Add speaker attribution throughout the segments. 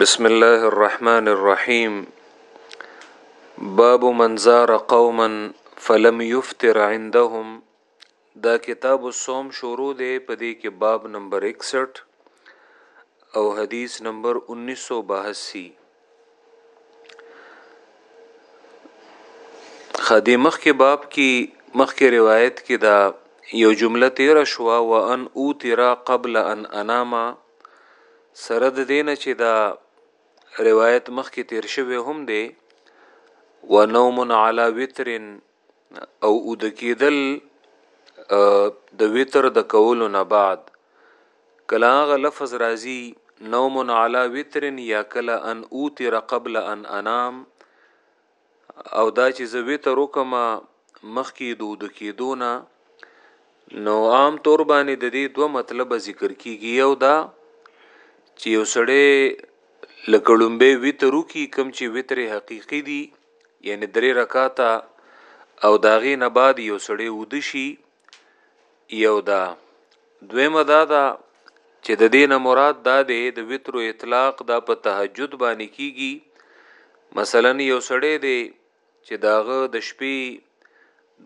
Speaker 1: بسم الله الرحمن الرحيم باب من زار قوما فلم يفتر عندهم دا کتاب الصوم شروع دی په دې کې باب نمبر 61 او حدیث نمبر 1982 خدي مخکې باب کې مخکې روایت کې دا یو جمله تیر شو و ان او تیرا قبل ان اناما سره د دین چې دا روایت مخکې تیر شوی هم دی و نوم علی وتر او اود کېدل د وتر د کولو نه بعد کله هغه لفظ راځي نوم علی وتر یا کله ان اوتر قبل ان انام او دا چې زه وتر وکم مخکې دود کېدونه نو عام طور باندې د دې دوه مطلب ذکر کیږي یو دا چې یو سړی لکړمبه وتر کی کم چې وتر حقيقي دي یعنی درې رکاته او داغې نه بعد یو سړی ودشي یو دا دویمه دا دا چې د دین مراد دا دی د وتر اطلاق دا په تهجد باندې کیږي مثلا یو سړی دی چې داغه د شپې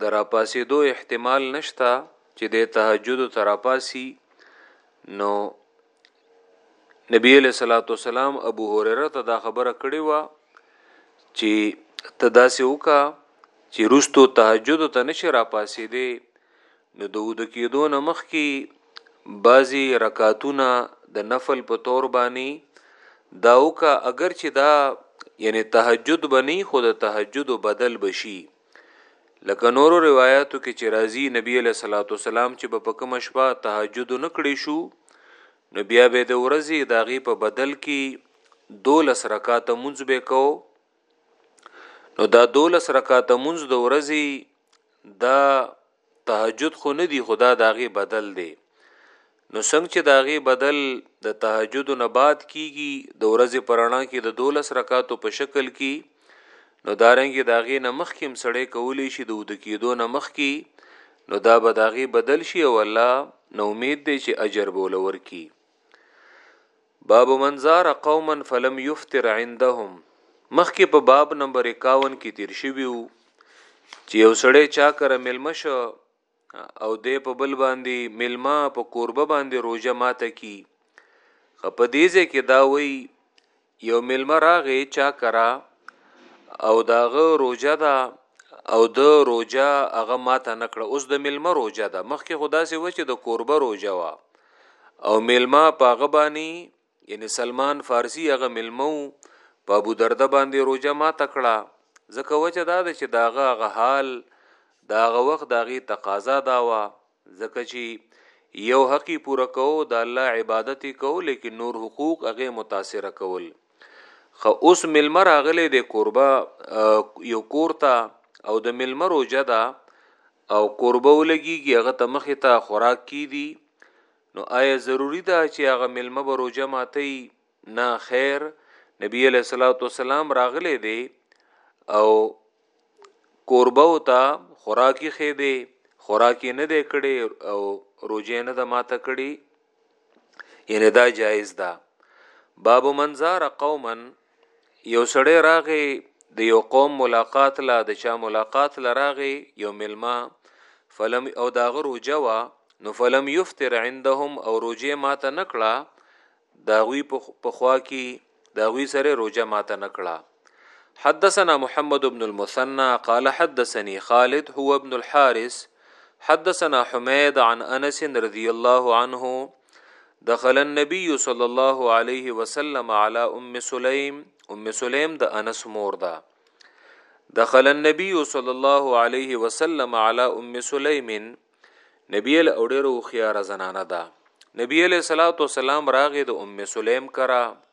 Speaker 1: د راپاسې دو احتمال نشتا چې د تهجد تراپاسي نو نبی علیہ الصلوۃ والسلام ابو هريره ته دا خبره کړې و چې ته داسې وکا چې روستو تهجد ته نشه را پاسې دی نو د ود کېدو نه مخ کې بعضی رکاتونه د نفل په تور باندې دا وکا اگر چې دا یعنی تهجد بنی خود تهجد بدل بشي لکه نورو روایتو کې چې راځي نبی علیہ الصلوۃ والسلام چې په کوم شپه تهجد نکړي شو نو بیا به د ورځې داغي په بدل کې دولس رکعات منځ به کو نو دا دولس رکعات منځ د ورځې دا تهجد خو نه دی خدا داغي بدل دی نو څنګه چې د هغې بدل د تهجدو نه بعد کیږي د ورځې په رڼا کې د دولس رکاتو په شکل کې نو دارنګې د هغې نه مخکې هم سړی کولی شي د وده کېدو نه مخکې نو دا به د هغې بدل شي او الله نو امید دی چې اجر به ولور کی باب منظار قوما فلم یفتر عندهم مخکې په باب نمبر 51 کې تیر شوی وو چې یو سړی چا کر ملمشه او دی په بل باندې ملما په کوربه باندې روزه ماته کی په دې ځای کې دا وی یو ملما راغې چا کرا او داغه روزه دا او د روزه هغه ماته نکړه اوس د ملما روزه دا مخکې خدا سي و چې د کوربه روزه وا او ملما پاغه بانی یعنی سلمان فارسی هغه ملمو په ابو درده باندې روجه ما تکړه ځکه وجه دا ده چې داغه هغه حال داغه وخت داغي تقاضا دا وا ځکه چې یو حقي پوره کو د الله عبادت کو لیکن نور حقوق هغه متاثر کول خو اوس ملمر اغله د قربا یو کورتا او د ملمر وجدا او قربه ولګي هغه ته مخه ته خوراک کی دي نو آیا ضروري ده چې هغه ملمه به روژه ماتوي؟ نه خیر نبی علیه الصلاۃ والسلام راغلی دی او کوربه او ته خوراکي خې دی خوراکي نه دی کړي او روجه نه د ماته کړي یعنی دا جایز ده باب منزار قوما یو سړی راغی د یو قوم ملاقات لا د چا ملاقات لراغی یو ملما فلم او داغه روجه وا نو فلم یفتر عندهم او روجه ماته نکړه داغوی په خوا کی داغوی سره روجه ماته نکړه حدثنا محمد بن المثنى قال حدثني خالد هو ابن الحارث حدثنا حميد عن انس رضي الله عنه دخل النبي صلی الله علیه وسلم علی ام سلیم ام سلیم د انس مور ده دخل النبي صلی الله علیه وسلم علی ام سلیم نبی ال اوډر او خيار زنانه ده نبی علیہ الصلوۃ والسلام راغې د ام سلیم کرا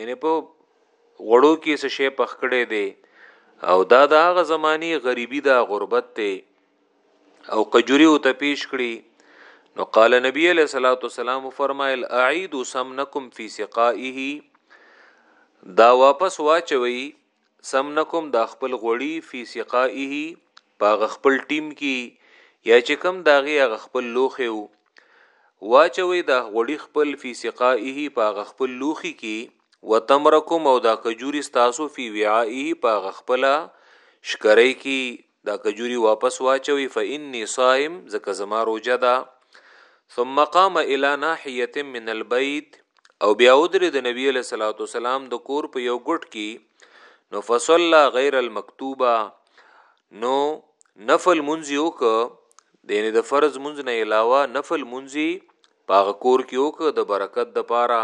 Speaker 1: یعنی په غړو کې څه شی پخ کړي دي او دا د هغه زمانی غریبی دا غربت ته او قجوری او ته پیش کړي نو قال نبی علیہ الصلوۃ والسلام فرمایل اعید سمنکم فی سقائه دا واپس واچوي سم نکوم دا خپل غوړي فی سقائه پاغه خپل ټیم کی یا چې کم داغه هغه خپل لوخه وو واچوي دا غوړي خپل فی سقائه پاغه خپل لوخي کی وتمرکم او دا کجوري تاسو فی وعائه پاغه خپل شکرې کی دا کجوري واپس واچوي فإني صائم ځکه زما روزه ده ثم قام الى ناحيه من البيت او بیا ودرې د نبی له صلوات والسلام د کور په یو ګټ کې نو فصلى غیر المکتوبه نو نفل منځي وک دینه د فرض منځ نه علاوه نفل منځي پاغه کور کې وک د برکت د پاره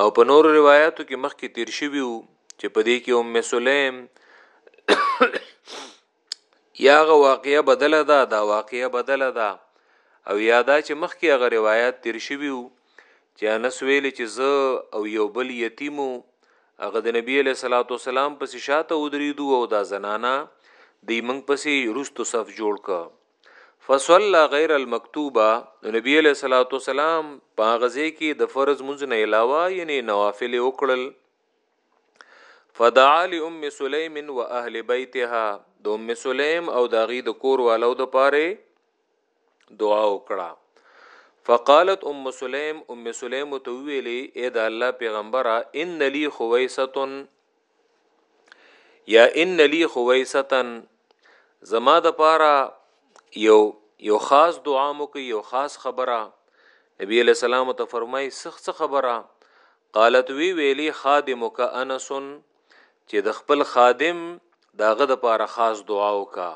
Speaker 1: او په نور روایتو کې مخکې تیر شوی وو چې په دې کې ام سلیم یاغه واقعیا بدله ده دا واقعیا بدله ده او یادا چې مخکې هغه روایت تیر شوی وو چې انس ویل چې زه او یو بل یتیمو هغه د نبی له صلوات والسلام پسې شاته ودریدو او دا زنانا دی منګ پسې رستو صف جوړ ک فصلى غیر المکتوبه نو نبی علیہ الصلوۃ والسلام په غزه کې د فرض منځ نه علاوه یعنی نوافل وکړل فدعا لام سلیم و اهل بیتها د ام سلیم او د غی د کور والو د پاره دعا وکړه فقالت ام سلیم ام سلیم تو ویلی اے د الله پیغمبره ان لی خویسه یا ان لی خویستن زما د پاره یو یو خاص دعا مو کوي یو خاص خبره نبی علیہ السلام ته فرمای سخت خبره قالت وی ویلی خادمک انس چې د خپل خادم داغه د پاره خاص دعا وکا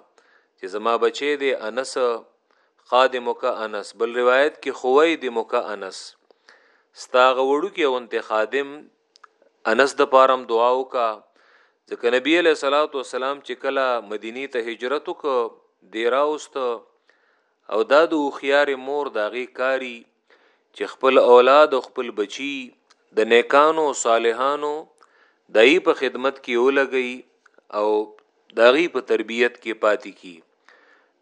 Speaker 1: چې زما بچی دی انس خادمک انس بل روایت کې خویدمک انس ستاغه وړو کې اونته خادم انس د پاره هم دعا وکا ځکه نبی علیہ الصلوۃ والسلام چې کله مدینی ته هجرت وک دیراوست او دا د خوخيار مور داغي کاری چې خپل اولاد او خپل بچي د نیکانو صالحانو دای په خدمت کې ولګي او داغي په تربيت کې پاتې کی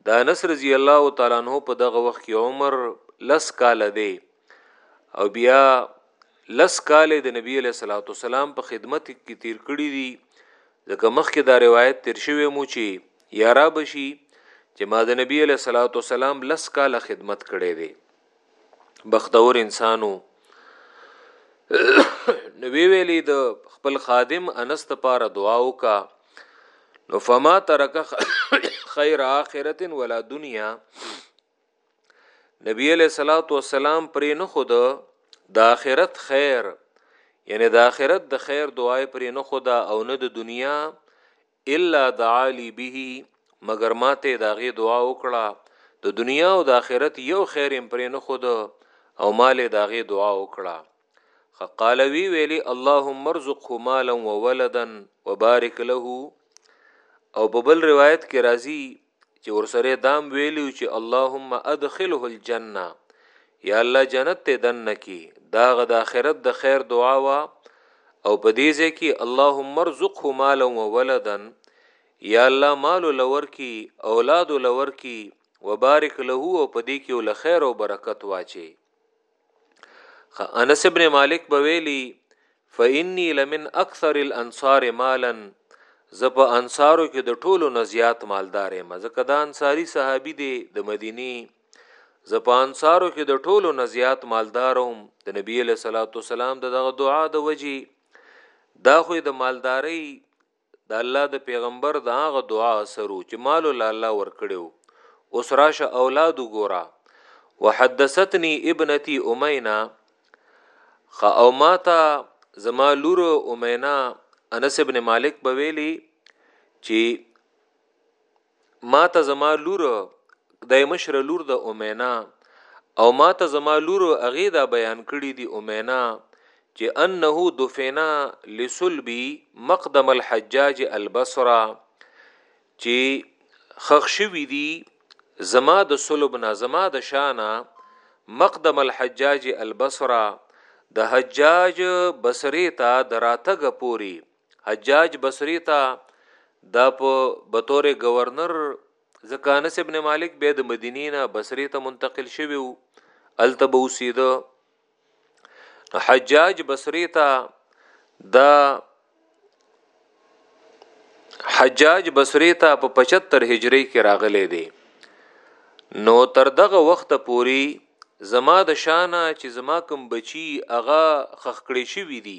Speaker 1: دا انس رضی الله تعالی عنہ په دغه وخت کې عمر لس کال دی او بیا لس کال د نبی علیہ الصلوۃ والسلام په خدمت کې تیر کړی دی ځکه مخکې دا روایت تیر شوی مو چې یارا بشي چې ما د نبی علیہ الصلوۃ والسلام لس کال خدمت کړی دی بختور انسانو نو وی ویلی د خپل خادم انس ته پاره دعا وکا نو فما ترک خیر اخرت ولا دنیا نبی علیہ الصلوۃ والسلام پرې نه خود د اخرت خیر یعنی د اخرت د خیر دعای پرې نه خدا او نه د دنیا الا دعا لي به مګر ماته د هغې دعا وکړه د دنیا او د آخرت یو خیر یې پرې نه خود او مال د هغې دعا وکړه قال وی ویلی اللهم ارزقه مالا وولدا وبارک له او په بل روایت کې راځي چې ورسره دام ویلو چې اللهم ادخله الجنه یا الله جنت ته دنه کی دا غ د اخرت د خیر دعا وا او په دې ځای کې اللهم ارزقه مالا و ولدا یا الله مال لور کی اولاد لور کی وبارک له او په دې کې ول خیر او برکت واچي انس ابن مالک بویلی فإني لمن اکثر الانصار مالا زه په انصارو کې د ټولو نه زیات مالدار یم ځکه دا انصاری صحابي دی د مدینی زه په انصارو کې د ټولو نه زیات مالدار وم د نبی له صلوات والسلام دغه دعا د وجی دا خو د مالداري د الله د پیغمبر د هغه دعا اثر و چې مال له الله ورکړی و اوس راشه اولاد وګوره وحدثتنی ابنتی امینا خ او ماته زما لور امینا انس ابن مالک بویلی چې ما ته زما لور د مشره لور د امینا او ما ته زما لور هغه دا بیان کړی دی امینا چې انه دفنا لسلبی مقدم الحجاج البصره چې خخ شوی دی زما د سلبنا زما د شانه مقدم الحجاج البصره د حجاج بصری ته دراتګ پوری حجاج بصری ته دا په بطور گورنر زکانس ابن مالک به د مدینې نه بصری ته منتقل شوی وو التبه اوسیده نو حجاج بصری ته دا حجاج بصری ته په 75 هجری کې راغلی دی نو تر دغه وخت پوري زما د شانه چې زما کوم بچي هغه خخکړې شوی دی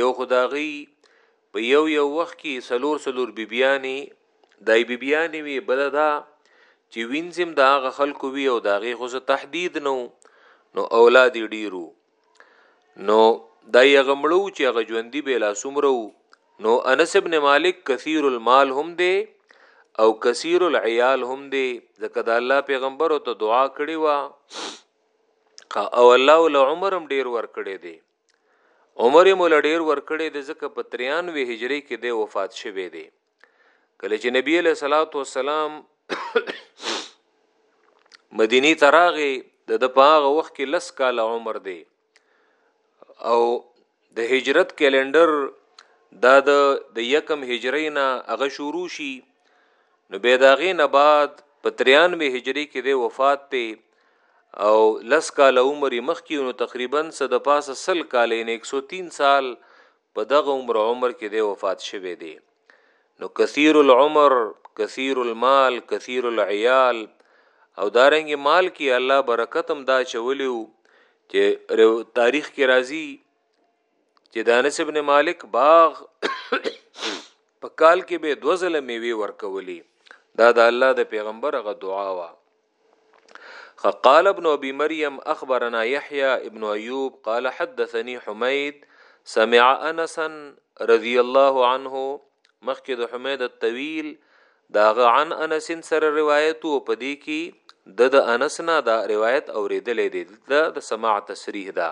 Speaker 1: یو خو د هغوی په یو یو وخت کې څلور څلور بیبیانې دای بیبیانې وي بل دا چې وینځم د هغه خلکو وی او د هغې خو څه تحدید نه نو اولاد یې ډیرو نو دا یې هغه مړو چې هغه ژوندي به لا څومره نو انس ابن مالک کثیر المال هم دی او کثیر العیال هم دی ځکه د الله پیغمبر ته دعا کړې و او الله ول عمر هم ډیر ور کړې دی عمر یې مولا ډیر ورکړی دی ځکه په 93 هجری کې دی وفات شوی دی کله چې نبی له صلوات و سلام مدینی تراغه د د پاغه وخت کې لس کال عمر دی او د هجرت کیلندر دا د د یکم هجری نه هغه شروع شي نو به داغه نه بعد په 93 هجری کې د وفات ته او لس کال عمر مخکې نو تقریبا څه د پاسه سل کال ان 103 سال په دغه عمر عمر کې دی وفات شوی دی نو کثیر العمر کثیر المال کثیر العیال او دارنګ مال کې الله برکتم دا چولیو چې تاریخ کې راځي چې دانس ابن مالک باغ په کال کې به دوزله میوي ورکولي دا د الله د پیغمبر غ دعا وا قال ابن ابي مريم اخبرنا يحيى ابن ايوب قال حدثني حميد سمع انسا رضي الله عنه مخکې د حمید الطویل داغه عن انس سره روایت او پدې کې د د انس نه دا روایت اوریدلې دي د سماع تصریح دا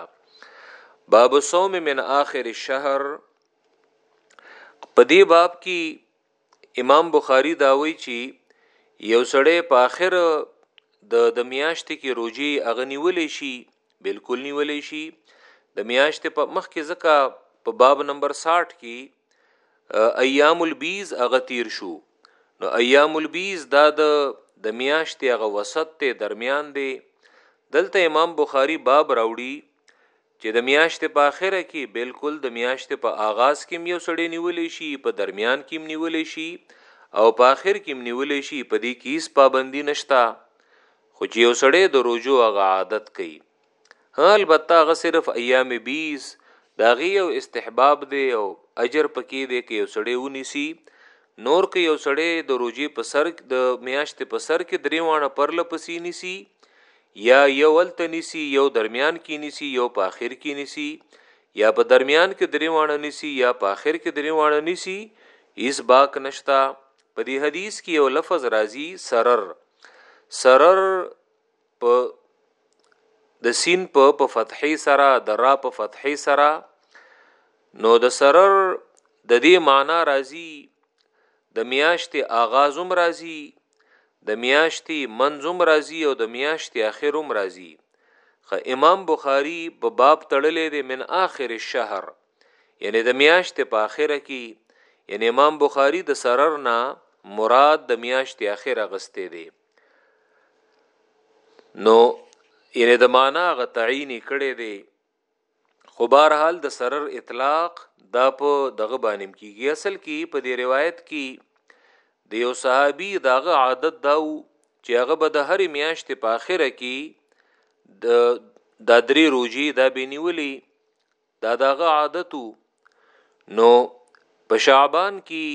Speaker 1: باب صوم من آخر الشهر پدې باب کې امام بخاری دا وی چی یو سړی په اخر د د میاشتې کې روجي اغه نیولې شي بالکل نیولې شي د میاشتې په مخ کې زکه په باب نمبر 60 کې ایام البیز اغه تیر شو نو ایام البیز دا د د میاشتې اغه وسط ته درمیان دی دلته امام بخاری باب راوړي چې د میاشتې په اخره کې بلکل د میاشتې په آغاز کې هم یو سړی نیولی شي، په درمیان کې هم نیولی شي او په اخر کې هم نیولی شي، په دې کې هیڅ پابندي نشته، خو چې یو سړی د روژو هغه عادت کوي، هه البته هغه صرف ایام بیض د هغې یو استحباب دی او اجر په کې دی که یو سړی ونیسي، نور که یو سړی د روژې په سر د میاشتې په سر کې درې واړه پرله پسې نیسي یا یو هلته نیسي یو درمیان کې نیسي یو په اخر کې نیسي یا په درمیان کې درې واړه نیسي یا په اخر کې درې واړه نیسي ایس باک نشتا په دې حدیث کې یو لفظ راځي سرر سرر په د سین په په فتحې سره د را په فتحې سره نو د سرر د دې معنی راځي د میاشتې آغازم راځي د میاشتی منځ هم راځی او د میاشتی اخر هم راځی خه امام بخاری په باب تړلی دی من اخر الشهر یعنی د میاشت په اخره کی یعنی امام بخاری د سرر نه مراد د میاشت اخره غسته دی نو یعنی د معنا غ تعین کړي دی خو بهر حال د سرر اطلاق دا په دغه باندې کیږي اصل کې په دې روایت کې د یو صحابي داغه عادت داو چې هغه به د هر میاشتې په اخره کې د د درې روزي دا بنیولې دا دغه عادتو نو په شعبان کې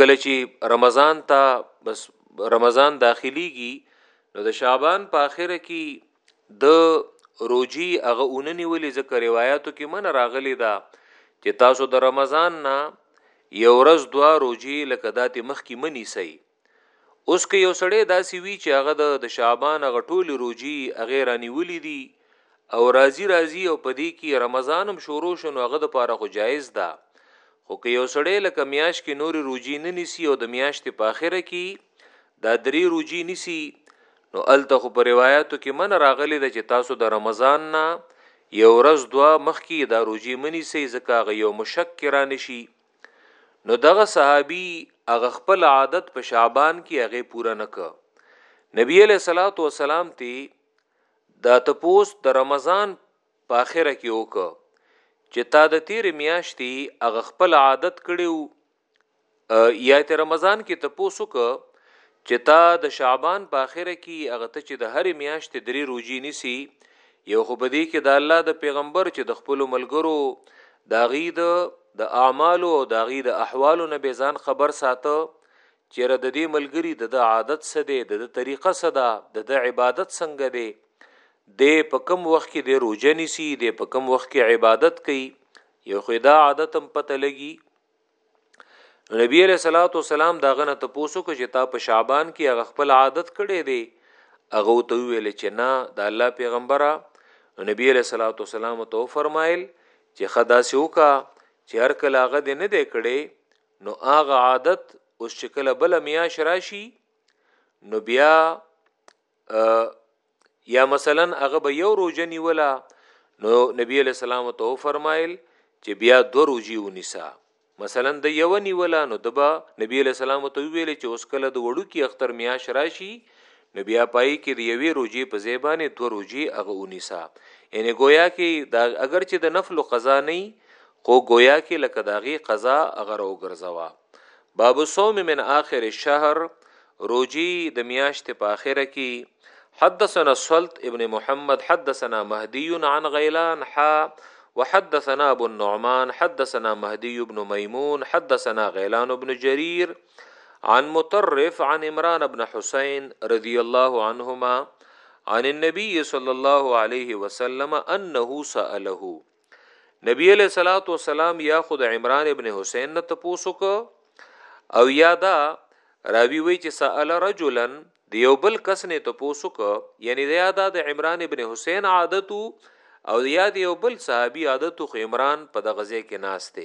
Speaker 1: کله چې رمضان ته بس رمضان داخليږي نو د شعبان په اخره کې د روجی هغه اوننی ولی ځکه روایتو کې من راغلی دا چې تاسو د رمضان نه یو ورځ دوا روجی لکه داتې مخ کې منی سي اوس که یو سړی داسې وی چې هغه د شعبان هغه ټول روجی هغه رانیولی دي او راضی راضی او پدې کې رمضان هم شروع شنو هغه د پاره خو جایز ده خو که یو سړی لکه میاش کې نوري روجي نه نیسی او د میاشتې په اخره کې دا درې روجي نیسی نو الته خو په روایتو کې من راغلی د چې تاسو د رمضان نه یو ورځ دوا مخکې دا روجي منی سي زکه غ یو مشکرا نشي نو دغه صحابي هغه خپل عادت په شعبان کې هغه پوره نک نبی علیہ الصلوۃ والسلام تی دا تپوس د رمضان په اخره کې وک چې تا د تیر میاشتې هغه خپل عادت کړیو یا ته رمضان کې ته پوسو که چې تا د شعبان په اخره کې هغه ته چې د هرې میاشتې درې روزي نیسی یو خو بدی کې د الله د پیغمبر چې د خپل ملګرو دا غي د د اعمالو او دا غي د احوالو نه به ځان خبر ساته چې رد دې ملګری د د عادت څه دی د د طریقه څه ده د د عبادت څنګه دی د په کم وخت کې د روزنی سي د په کم وخت کې عبادت کوي یو خدا عادت هم پته لګي نبی علیہ الصلوۃ والسلام دا غنه ته پوسو کو چې تا په شعبان کې هغه خپل عادت کړي دی هغه ته ویل چې نه د الله پیغمبره نبی علیہ الصلوۃ والسلام ته فرمایل چې خدا سوکا چې هر کله هغه دې نه دی کړي نو هغه عادت اوس چې کله بل میاش راشي نو بیا یا مثلا هغه به یو روزه نیولا نو نبی علیہ السلام ته فرمایل چې بیا دو روزي ونیسا مثلا د یو نیولا نو دبا نبی علیہ السلام ته ویل چې اوس کله د وړو کې اختر میاش راشي نو بیا پای کې د یوې روزي په زیبانه دو روزي هغه ونیسا یعنی گویا کې دا اگر چې د نفل قضا نه خو گویا کې لکه داغي قضا اگر او ګرځوا باب صوم من آخر الشهر روزي د میاشتې په اخره کې حدثنا سلط ابن محمد حدثنا مهدي عن غيلان حا وحدثنا ابو النعمان حدثنا مهدي بن ميمون حدثنا غيلان بن جرير عن مطرف عن عمران بن حسين رضي الله عنهما عن النبي صلى الله عليه وسلم انه سأله نبی علیہ الصلوۃ والسلام یا خود عمران ابن حسین نه تپوسو کو او یا دا راوی وی چې سأل رجلا د یو بل کس نه تپوسو کو یعنی دا دا د عمران ابن حسین عادت او یا د یو بل صحابي عادت خو عمران په دغه ځای کې ناشته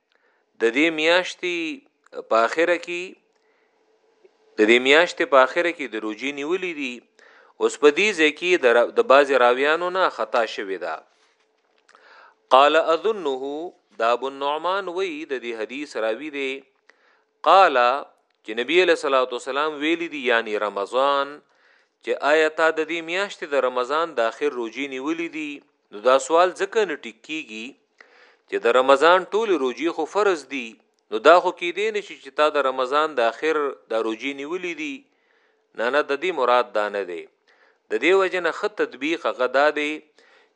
Speaker 1: د دې میاشتې په اخره کې د دې میاشتې په اخره کې د روجي نیولې دي اوس په دې ځکه د باز راویانو نه خطا شوی دا قال اظنه دا ابو النعمان وی د دې حدیث راوی دی قال چې نبی علیہ الصلوۃ والسلام ویلی دی یعنی رمضان چې آیا تا د دې میاشتې د رمضان د اخر روزي نیولې دي نو دا سوال ځکه نه ټیک کیږي چې د رمضان ټول روزي خو فرض دي نو دا خو کې دی نشي چې تا د رمضان د اخر د روزي نیولې دي نه نه د دې مراد دا نه دی د دې وجه نه خط تطبیق هغه دا دی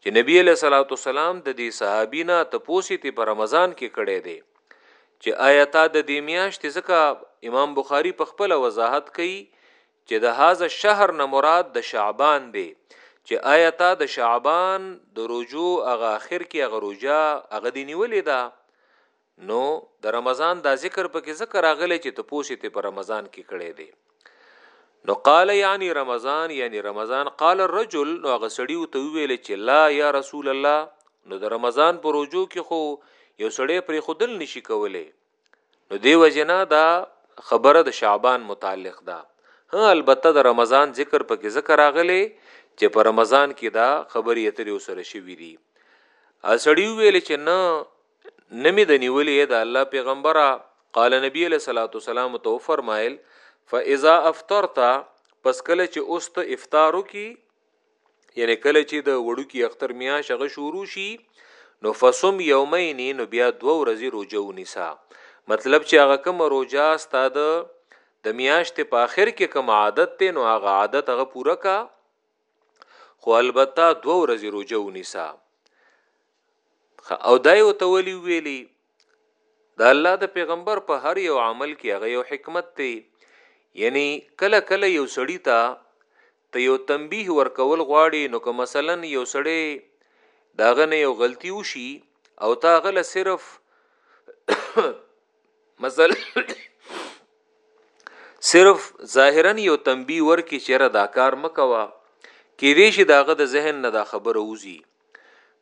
Speaker 1: چې نبی علیہ الصلوۃ والسلام د دې صحابینا ته پوسی ته په رمضان کې کړي دي چې آیات د دې میاشت ځکه امام بخاری په خپل وضاحت کوي چې د هاذا شهر نه مراد د شعبان دی چې آیات د شعبان د رجوع هغه اخر کې هغه رجا هغه دی نیولې ده نو د رمضان دا ذکر پکې ذکر راغلی چې ته پوسې ته په رمضان کې کړې دی نو قال یعنی رمضان یعنی رمضان قال الرجل نو هغه سړی ته ویل چې لا یا رسول الله نو د رمضان پر روجو کې خو یو سړی پر خودل نشي کولای نو دی وجنا دا خبره د شعبان متعلق ده ها البته د رمضان ذکر پکې ذکر راغلی چې په رمضان کې دا خبرې اترې وسره شوې دي اسړی ویل چې نه نمی د نیولی د الله پیغمبره قال نبی علیہ الصلوۃ والسلام تو فرمایل فاذا افطرت پس کله چې اوست افطار کی یعنی کله چې د وړو کی اختر میا شغه شروع شي نو فصم یومین نو بیا دو ورځې روزه ونیسا مطلب چې هغه کوم روزه ستاد د میاشت په اخر کې کوم عادت ته نو هغه عادت هغه پوره کا خو البته دوه ورځې روجه ونیسا او دای او تولی ویلی د الله د پیغمبر په هر یو عمل کې هغه یو حکمت دی یعنی کله کله یو سړی ته ته یو تنبیه ورکول غواړي نو که مثلا یو سړی داغه نه یو غلطي وشي او تا غله صرف مثلا صرف ظاهرا یو تنبیه ورکي چې را دا کار مکوا کې دې شي داغه د ذهن نه دا خبره وزي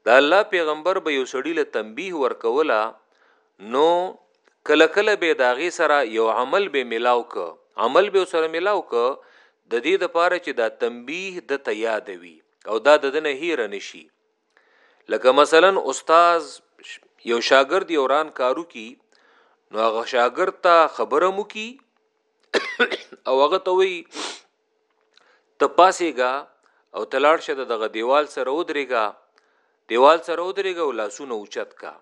Speaker 1: دا الله پیغمبر به یو سړی له تنبیه ورکولا نو کله کله به داغه سره یو عمل به ملاو ک عمل به سره ملاو ک د دې د پاره چې دا تنبیه د ته یادوي او دا د نه هیر نشي لکه مثلا استاد یو شاګرد یو ران کارو کی نو هغه شاګرد ته خبره مو کی او هغه ته وی ته پاسېګا او تلاړ شه دغه دیوال سره ودرېګا دیوال سره ودرېګا او لاسونه اوچت کا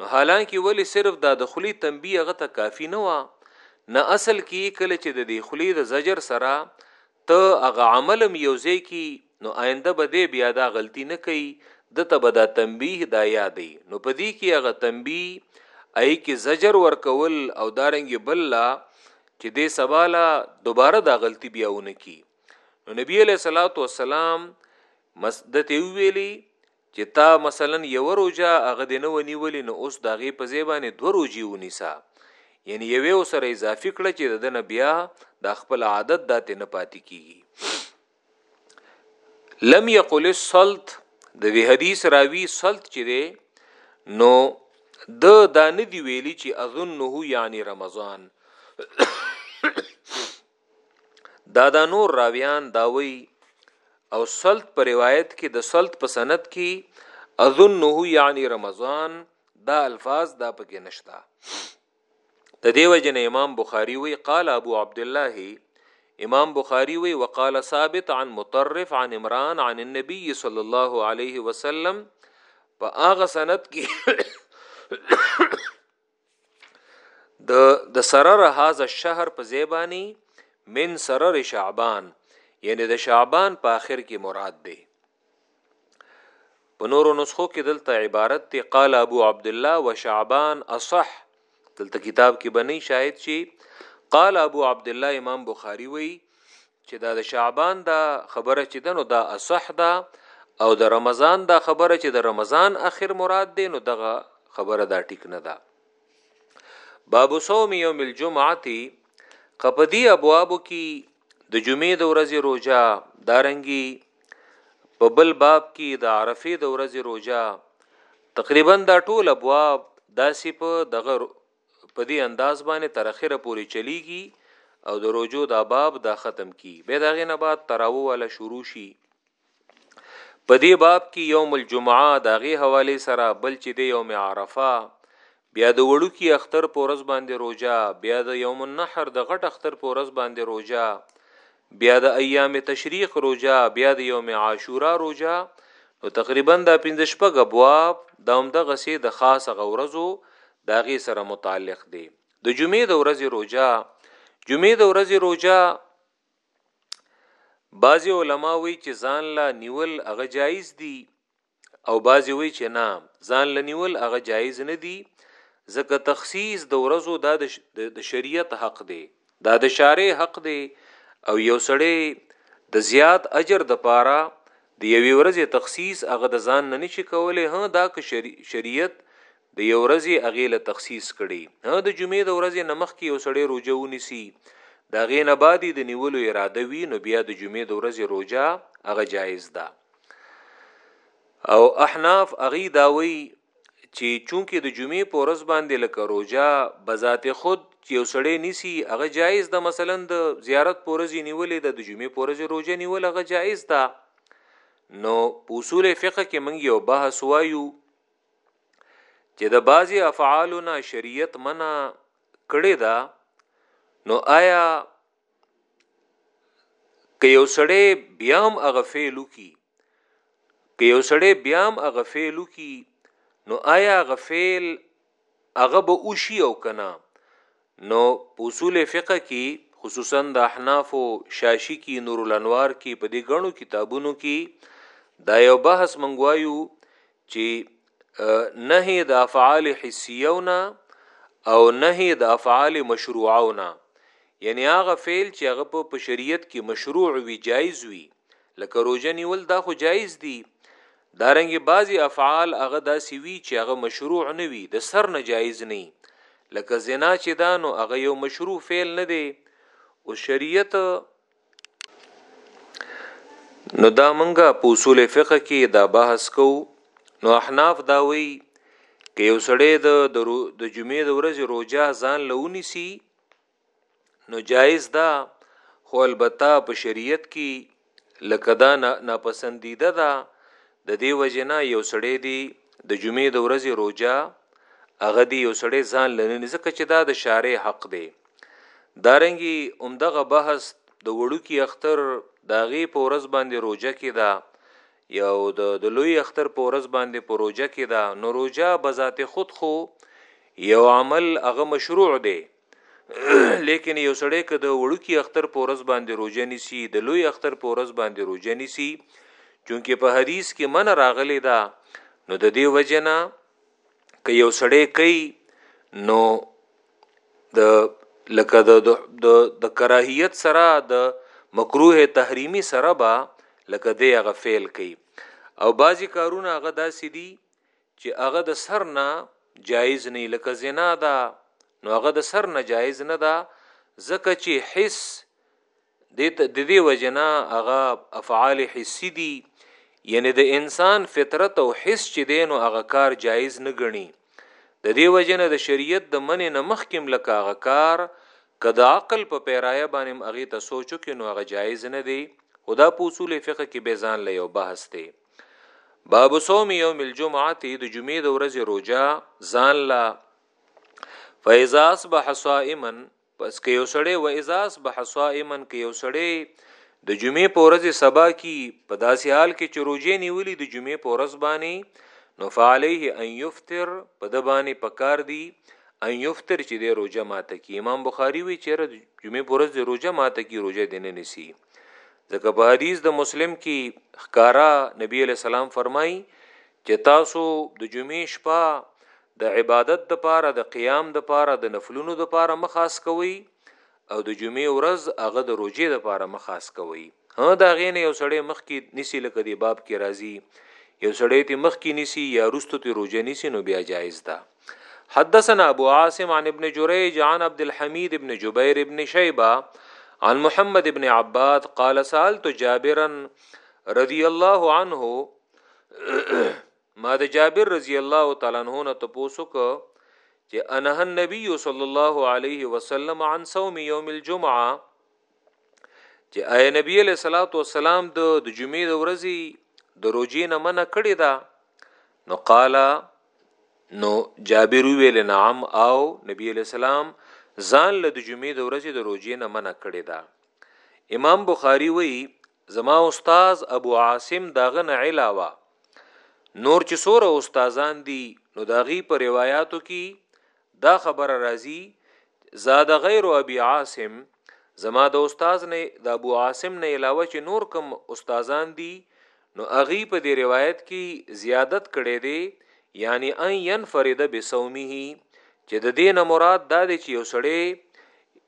Speaker 1: نو حالانکه ولی صرف دا د خلی تنبیه هغه ته کافی نه و نه اصل کې کله چې د دې خلی د زجر سره ته هغه عملم یوځای کی نو آینده به دې بیا دا غلطی نه کوي د ته به دا تنبیه دا یادې نو په دې کې هغه تنبیه ای کې زجر ورکول او دارنګ بل لا چې دې سباله دوباره دا غلطی بیا ونه کی نو نبی علیہ الصلوۃ والسلام مسدته ویلی چې تا مثلا یوه روژه هغه دې نه وه نیولې نو اوس د هغې په ځای باندې دوه روژې ونیسه یعنې یوې ورسره اضافي کړه چې د ده نه بیا دا خپل عادت دا ته نه پاتې کیږي لم یقل السلط د وی حدیث راوی سلط چې دی نو د دانه دی ویلی چې اظنه یعنی رمضان دا دا نور راویان داوی او سلط په روایت کې د سلط په سند کې اظنه یعنی رمضان دا الفاظ دا پکې نشتا د دیو جن امام بخاری وی قال ابو عبد الله امام بخاری وی وقال ثابت عن مطرف عن عمران عن النبي صلی الله علیه وسلم په هغه سند کې د د سرر هاذا الشهر په زیبانی من سرر شعبان یعنی د شعبان په اخر کې مراد دی په نورو نسخو کې دلته عبارت ته قال ابو عبد الله وشعبان اصح دلته کتاب کې بنی شاهد شي قال ابو عبد الله امام بخاری وی چې دا د شعبان دا خبره چې دنو دا اصح ده او د رمضان دا خبره چې د رمضان اخر مراد دی نو دغه خبره دا ټیک نه ده باب صوم یوم الجمعه قپدی ابواب کی د جمعې د ورځې روزه دارنګي په بل باب کې د عرفه د ورځې روزه تقریبا دا ټول ابواب داسې په دغه په دې انداز باندې تر اخره پورې چلیږي او د روجو دا باب دا ختم کی به دا غینه بعد تراو والا شروع شي په دې باب کې یوم الجمعه دا غي حواله سره بل چې د یوم عرفه بیا د وړو کې اختر پورز باندې روجا بیا د یوم النحر د غټ اختر پورز باندې روجا بیا د ایام تشریق روجا بیا د یوم عاشورا روجا نو تقریبا دا پنځه شپږ ابواب د همدغه سي د خاص غورزو داغي سره متعلق دي د جمعې د ورځې روجا جمعې د ورځې روجا بعضی علما وی چې ځان لا نیول هغه جایز دي او بعضی وی چې نه ځان لنیول هغه جایز نه دی ځکه تخصیص د ورځو دا د شریعت حق دی دا د شارع حق دی او یو سړی د زیات اجر د پاره د یوې ورځې تخصیص هغه د ځان نه نشي کولای هه دا که شریعت د یو ورځې هغې له تخصیص کړي هه د جمعې د ورځې نه مخکې یو سړی روژه ونیسي د هغې نه بعد یې د نیولو اراده وي نو بیا د جمعې د ورځې روژه هغه جایز ده او احناف هغې داوي چې چونکې د جمعې په ورځ باندې لکه روژه بذات خود چې یو سړی نیسی هغه جایز ده مثلا د زیارت په ورځ نیولې ده د جمعې په ورځ روژه نیول هغه جایز ده نو په اصول فقه کې موږ یو بحث وایو چې د بعضی افعالو نه شریعت منع کړی دا نو آیا که یو سړی بیا هم هغه فعل وکي که یو سړی بیا هم هغه فعل وکي نو آیا هغه فعل هغه به وشي او کنه نو په اصول فقه کی خصوصا د احنافو شاشی کی نورالانوار کی په دې ګڼو کتابونو کی دا یو بحث مونږ وایو چی نهی د افعال حسیونه او نهی د افعال مشروعونه یعنی هغه فعل چې هغه په شریعت کې مشروع وي جایز وي لکه روزه نیول دا خو جایز دي دارنګ بعضی افعال هغه داسي وی چې هغه مشروع نه وي د سر نه جایز نه لکه زنا چې دا نو هغه یو مشروع فعل نه دی او شریعت نو دا منګه په اصول فقه کې دا بحث کو نو احناف دا وی کې یو سړی د د جمعې د ورځې روزه ځان لونی سي نو جایز ده خو البته په شریعت کې لکه دا ناپسندیده ده د دې وجنه یو سړی دی د جمعې د ورځې روزه هغه دی یو سړی ځان لننی ځکه چې دا د شارع حق دی دارنګي عمدغه بحث د وړو کې اختر داغي په ورځ باندې روزه کې دا یو د د لوی اختر په ورځ باندې په روجه کې دا نو روجه بذات خود خو یو عمل هغه مشروع دی لیکن یو سړی که د وړوکی اختر په ورځ باندې روجه نیسی د لوی اختر په ورځ باندې روجه نیسی چونکه په حدیث کې من راغلی دا نو د دې وجنا که یو سړی کوي نو د لکه د د د کراهیت سره د مکروه تحریمی سره با لکه دی هغه فعل کوي او بعضی کارونه هغه داسې دي چې هغه د سر نه جایز نه لکه زنا ده نو هغه د سر نه جایز نه ده ځکه چې حس دیته د دې وجنا هغه افعال حسی دي یعنی د انسان فطرت او حس چې دینو هغه کار جایز نه ګڼي د دې وجنه د شریعت د منې نه مخکیم لکه هغه کار کدا عقل په پیرایه باندې هغه ته سوچو کې نو هغه جایز نه دی خدا په اصول فقه کې به ځان له یو بحث دی باب صوم یوم الجمعه ته د جمعې د ورځې روزه ځان لا فاذا اصبح صائما پس که یو سړی و اذا اصبح صائما که یو سړی د جمعې په ورځ سبا کی په داسې حال کې چې روزه نیولې د جمعې په ورځ باندې نو فعليه ان يفطر په د باندې پکار دی ان یفتر چې د روزه ماته کی امام بخاری وی چې د جمعې پورز د روزه ماته کی روزه دین نه نسی ځکه په حدیث د مسلم کې خکارا نبی علی السلام فرمای چې تاسو د جمعې شپه د عبادت د پاره د قیام د پاره د نفلونو د پاره مخاص کوي او د جمعې ورځ هغه د روزې د پاره مخاص کوي ها دا غینه یو سړی مخ کې نسی لکه دی باب کې راځي یو سړی ته مخ کې نسی یا رستو ته روزه نسی نو بیا جایز ده حدثنا ابو عاصم عن ابن جريج عن عبد الحميد ابن جبير ابن شيبه عن محمد ابن عباد قال سالت جابرا رضي الله عنه ما د جابر رضی الله تعالی عنہ نه تپوس وکړ چې انه النبي صلی الله علیه وسلم عن صوم یوم الجمعه چې اي نبی له صلوات و سلام د د جمعې د ورځې د روزې نه منع کړی دا نو قال نو جابر ویل نعم او نبی له سلام ځان له د جمعې د ورځې د روزې نه منع کړی دا امام بخاری وی زما استاد ابو عاصم داغه نه علاوه نور چې سوره استادان دي نو داغي په روایتو کې دا خبره راځي زاد غیر ابي عاصم زما د استاد نه د ابو عاصم نه علاوه چې نور کم استادان دي نو اغي په دې روایت کې زیادت کړي دي یعنی ان ينفرد بصومه چې د دین مراد دا دی چې یو سړی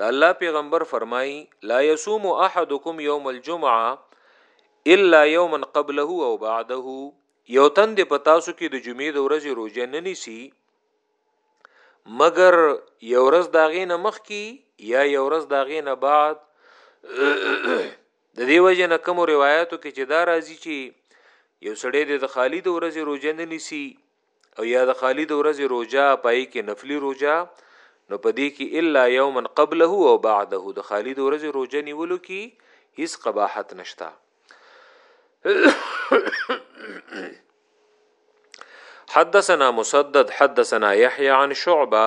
Speaker 1: د الله پیغمبر فرمایي لا يصوم احدکم یوم الجمعه الا یوما قبله او بعده یو تن د پتاسو کې د جمعې د ورځې روزه نه نیسی مگر یو ورځ داغې نه مخ کی یا یو ورځ داغې نه بعد د دې وجه نه کوم روایتو کې چې دا راځي چې یو سړی د خالد ورځې روزه نه نیسی او یا د خالی د ورځې روجا پای کې نفلی روجا نو پدې کې الا یوما قبله او بعده د خالی د ورځې روجا نیولو کې هیڅ قباحت نشتا حدثنا مسدد حدثنا يحيى عن شعبه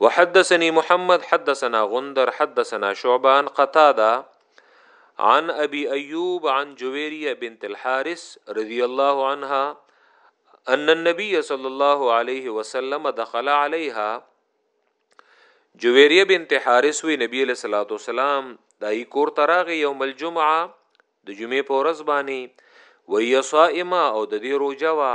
Speaker 1: وحدثني محمد حدثنا غندر حدثنا شعبان قتاده عن ابي ايوب عن جويريه بنت الحارث رضي الله عنها ان النبي صلى الله عليه وسلم دخل عليها جويريه بنت حارث وی نبی له صلوات والسلام دای کور تراغه یوم الجمعه د جمعې په ورځ باندې وهي صائمه او د دې روزه وا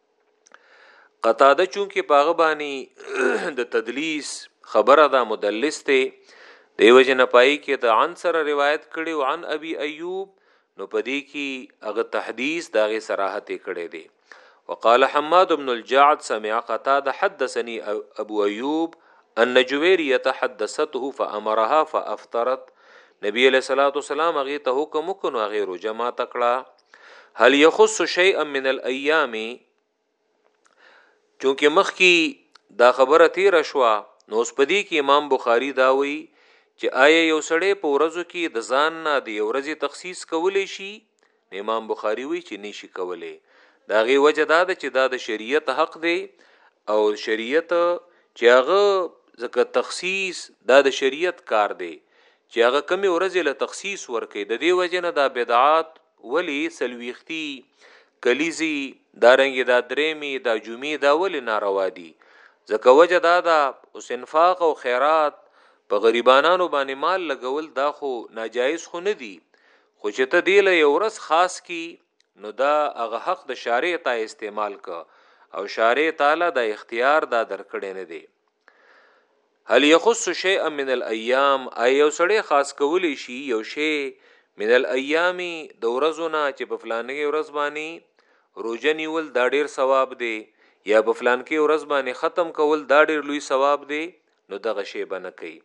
Speaker 1: قطاده چونکه پاغه بانی د تدلیس خبره دا مدلس ته دیو جن پای کې د عن سره روایت کړي او عن ابي ايوب نو پدې کې هغه تحديث داغه صراحت کړي دي وقال حماد بن الجعد سمع قتاده حدثني ابو ايوب ان جويريه حدثته فامرها فافطرت نبی علیہ الصلوۃ والسلام هغه ته حکم وکړو هغه روزه ما تکړه هل یخص شیئا من الايام چونکه مخکی دا خبره تیر شوه نو اوس پدې کې امام بخاری دا وایي چې آیا یو سړی په ورځو کې د ځان نه د یو ورځې تخصیص کولی شي امام بخاری وایي چې نشي کولی دا غي وجه دا ده چې دا د شریعت حق دی او شریعت چې هغه ځکه تخصیص دا د شریعت کار دی چې هغه کومې ورځې له تخصیص ورکړي، د دې وجې نه دا بدعات ولې څلویښتي، کلیزي، دارنګې دا دریمې، دا جمعې دا ولې ناروا دي، ځکه وجه دا ده اوس انفاق او خیرات په غریبانانو باندې مال لګول دا خو ناجایز خو نه دي، خو چې ته دې له یو ورځ خاص کړي نو دا هغه حق د شارع تا استعمال کړ او شارع تاله دا اختیار دا درکړی نه دی. هل یخص شیئا من الايام ای یو سړی خاص کولی شي یو شی من الايام د ورځو نه چې په فلانه ورځ باندې روزه نیول دا ډیر ثواب دی یا په فلان کې ورځ باندې ختم کول دا ډیر لوی ثواب دی نو دغه شی بنه کوي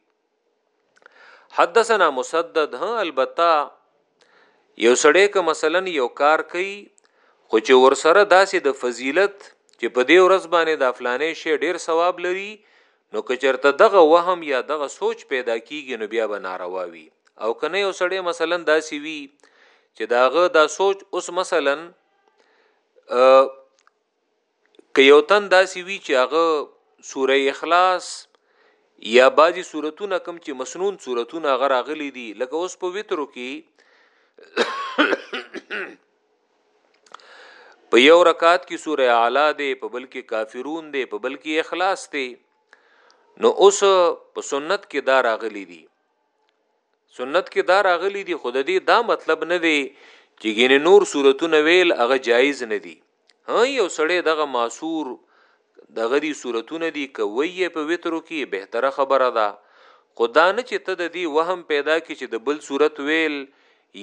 Speaker 1: حدثنا مسدد ها البته یو سړی که مثلا یو کار کوي خو چې ور سره داسې د فضیلت چې په دې ورځ باندې د افلانې شی ډیر ثواب لري نو که چرته دغه وهم یا دغه سوچ پیدا کیږي نو بیا به ناروا وي او کنه یو سړی مثلا داسې وي چې داغه دا سوچ اوس مثلا که یو تن داسې وي چې هغه سوره اخلاص یا بعضی سورتونه کم چې مسنون سورتونه هغه راغلي دي لکه اوس په وترو کې په یو رکعت کې سوره اعلی دی په بل کې کافرون دی په بل کې اخلاص دی نو اوس په سنت کې دا راغلي دي سنت کې دا راغلي دي خود دې دا مطلب نه دی چې ګینه نور صورتونه ویل هغه جایز نه دي ها یو سړی دغه ماسور دغه دي صورتونه دي کوي په وترو کې بهتره خبره ده خدا نه چې ته د دې وهم پیدا کی چې د بل صورت ویل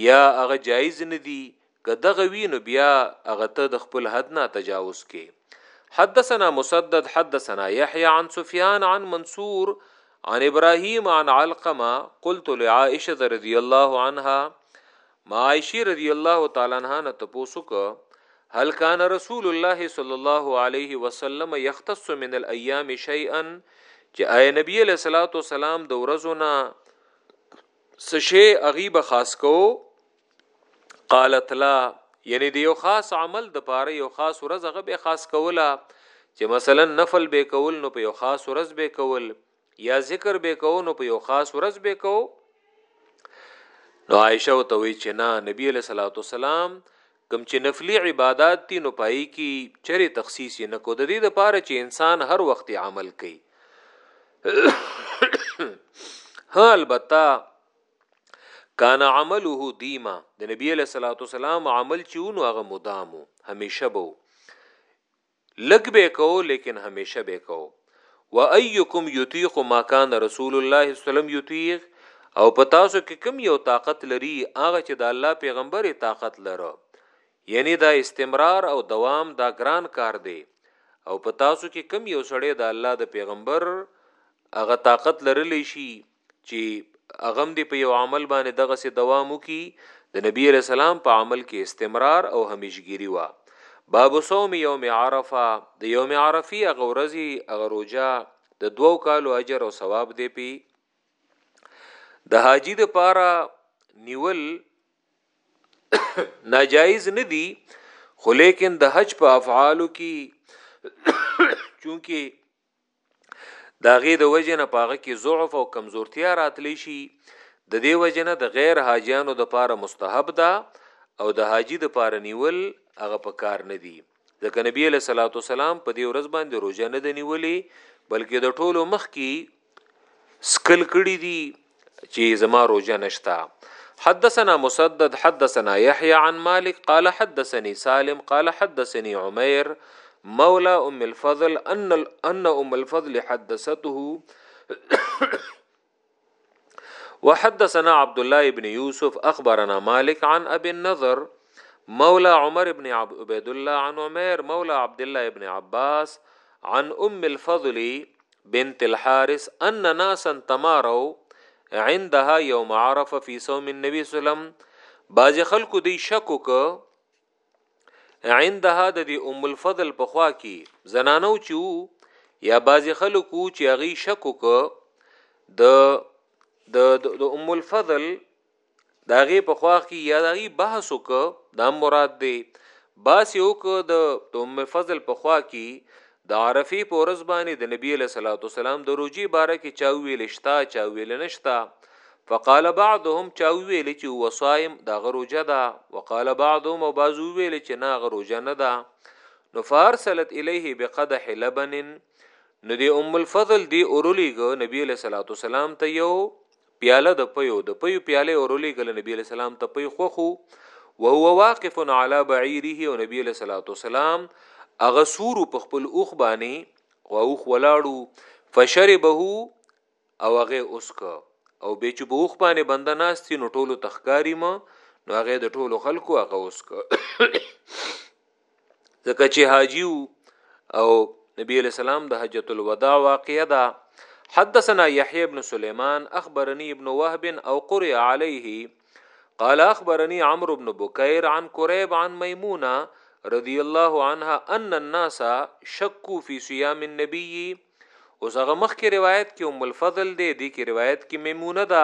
Speaker 1: یا هغه جایز نه دي که دغه وی نو بیا هغه ته د خپل حد نه تجاوز کې حدثنا مسدد حدثنا يحيى عن سفيان عن منصور عن ابراهيم عن علقمه قلت لعائشه رضي الله عنها ما عائشه رضي الله تعالی عنها نه تاسو کو هل كان رسول الله صلى الله عليه وسلم يختص من الايام شيئا چې اي نبي له صلوات و سلام د ورځو نه سشي اغيبه خاص کو قالت لا یعنی د یو خاص عمل د پاره یو خاص ورځ هغه به خاص کوله چې مثلا نفل به کول نو په یو خاص ورځ به کول یا ذکر به کو نو په یو خاص ورځ به کو نو عائشه او توي چې نه نبی له صلوات والسلام کم چې نفلی عبادت دي نو پای کی چره تخصیص نه کو د دې د پاره چې انسان هر وخت عمل کوي ها البته کان عمله دیما د نبی علیہ الصلوۃ والسلام عمل چونو هغه مدامو همیشه بو لګ به کو لیکن همیشه به کو و ايکم یطیق ما کان رسول الله صلی الله علیه وسلم یطیق او پتا سو کې کم یو طاقت لري هغه چې د الله پیغمبر طاقت لره یعنی دا استمرار او دوام دا ګران کار دی او پتا سو کې کم یو سړی د الله د پیغمبر هغه طاقت لرلی شي چی اغم دی په یو عمل باندې دغه سي دوام وکي د نبی علیہ السلام په عمل کې استمرار او همیشګيري وا باب صوم یوم عرفه د یوم عرفی هغه ورځي هغه روزه د دوو کالو اجر او ثواب دی پی د حاجی د پاره نیول ناجایز نه دی خو لیکن د حج په افعالو کې چونکی دا غي د وجه نه پاغه کې ضعف او کمزورتیا راتلی شي د دې وجه نه د غیر حاجیانو د پاره مستحب ده او د حاجی د پاره نیول هغه په کار نه دی ځکه نبی له صلوات والسلام په دې ورځ باندې روزه نه د نیولې بلکې د ټولو مخ کې سکل کړي دي چې زما روزه نشتا حدثنا مسدد حدثنا يحيى عن مالك قال حدثني سالم قال حدثني عمير مولى أم الفضل أن أن أم الفضل حدثته وحدثنا عبد الله بن يوسف أخبرنا مالك عن أبي النضر مولى عمر بن عبد الله عن عمير مولى عبد الله بن عباس عن أم الفضل بنت الحارث ان ناسا تماروا عندها يوم عرفه في صوم النبي صلى الله عليه وسلم باز خلکو دی شکو ک عندها د دی ام الفضل په خوا کې زنانو چې یا باز خلکو چې هغه شکو ک د د د ام الفضل د هغې په خوا کې یا د هغې بحث وکړه دا مراد دی بحث یې وکړه د ام فضل په خوا کې د عرفې په ورځ باندې د نبی له صلوات والسلام د روجي باره کې چا ویل شتا چا ویل نشتا فقال بعضهم چا ویل چې وصائم دا غروجه ده وقال بعضهم او بعضو ویل چې نا غروجه نه ده نو فارسلت الیه بقدح لبن نو دی ام الفضل دی اورولیګ نبی له صلوات والسلام ته یو پیاله د پیو د پیو پیاله او رولې ګل نبی علیہ السلام ته پی خوخو وهو واقف علی بعیره او نبی علیہ الصلوۃ والسلام اغه سور په خپل اوخ باندې او اوخ ولاړو فشربه او هغه اوسک او به چې په اوخ باندې بنده ناشتي نو ټولو تخکاری ما نو هغه د ټولو خلکو هغه اوسک ځکه چې حاجی او نبی علیہ السلام د حجۃ الوداع واقعه ده حدثنا يحيى بن سليمان اخبرني ابن وهب او قرئ عليه قال اخبرني عمرو بن بكير عن كريب عن ميمونه رضی الله عنها ان الناس شکو فی صيام النبي اوس هغه مخکې روایت کې ام الفضل دی دی کې روایت کې میمونه ده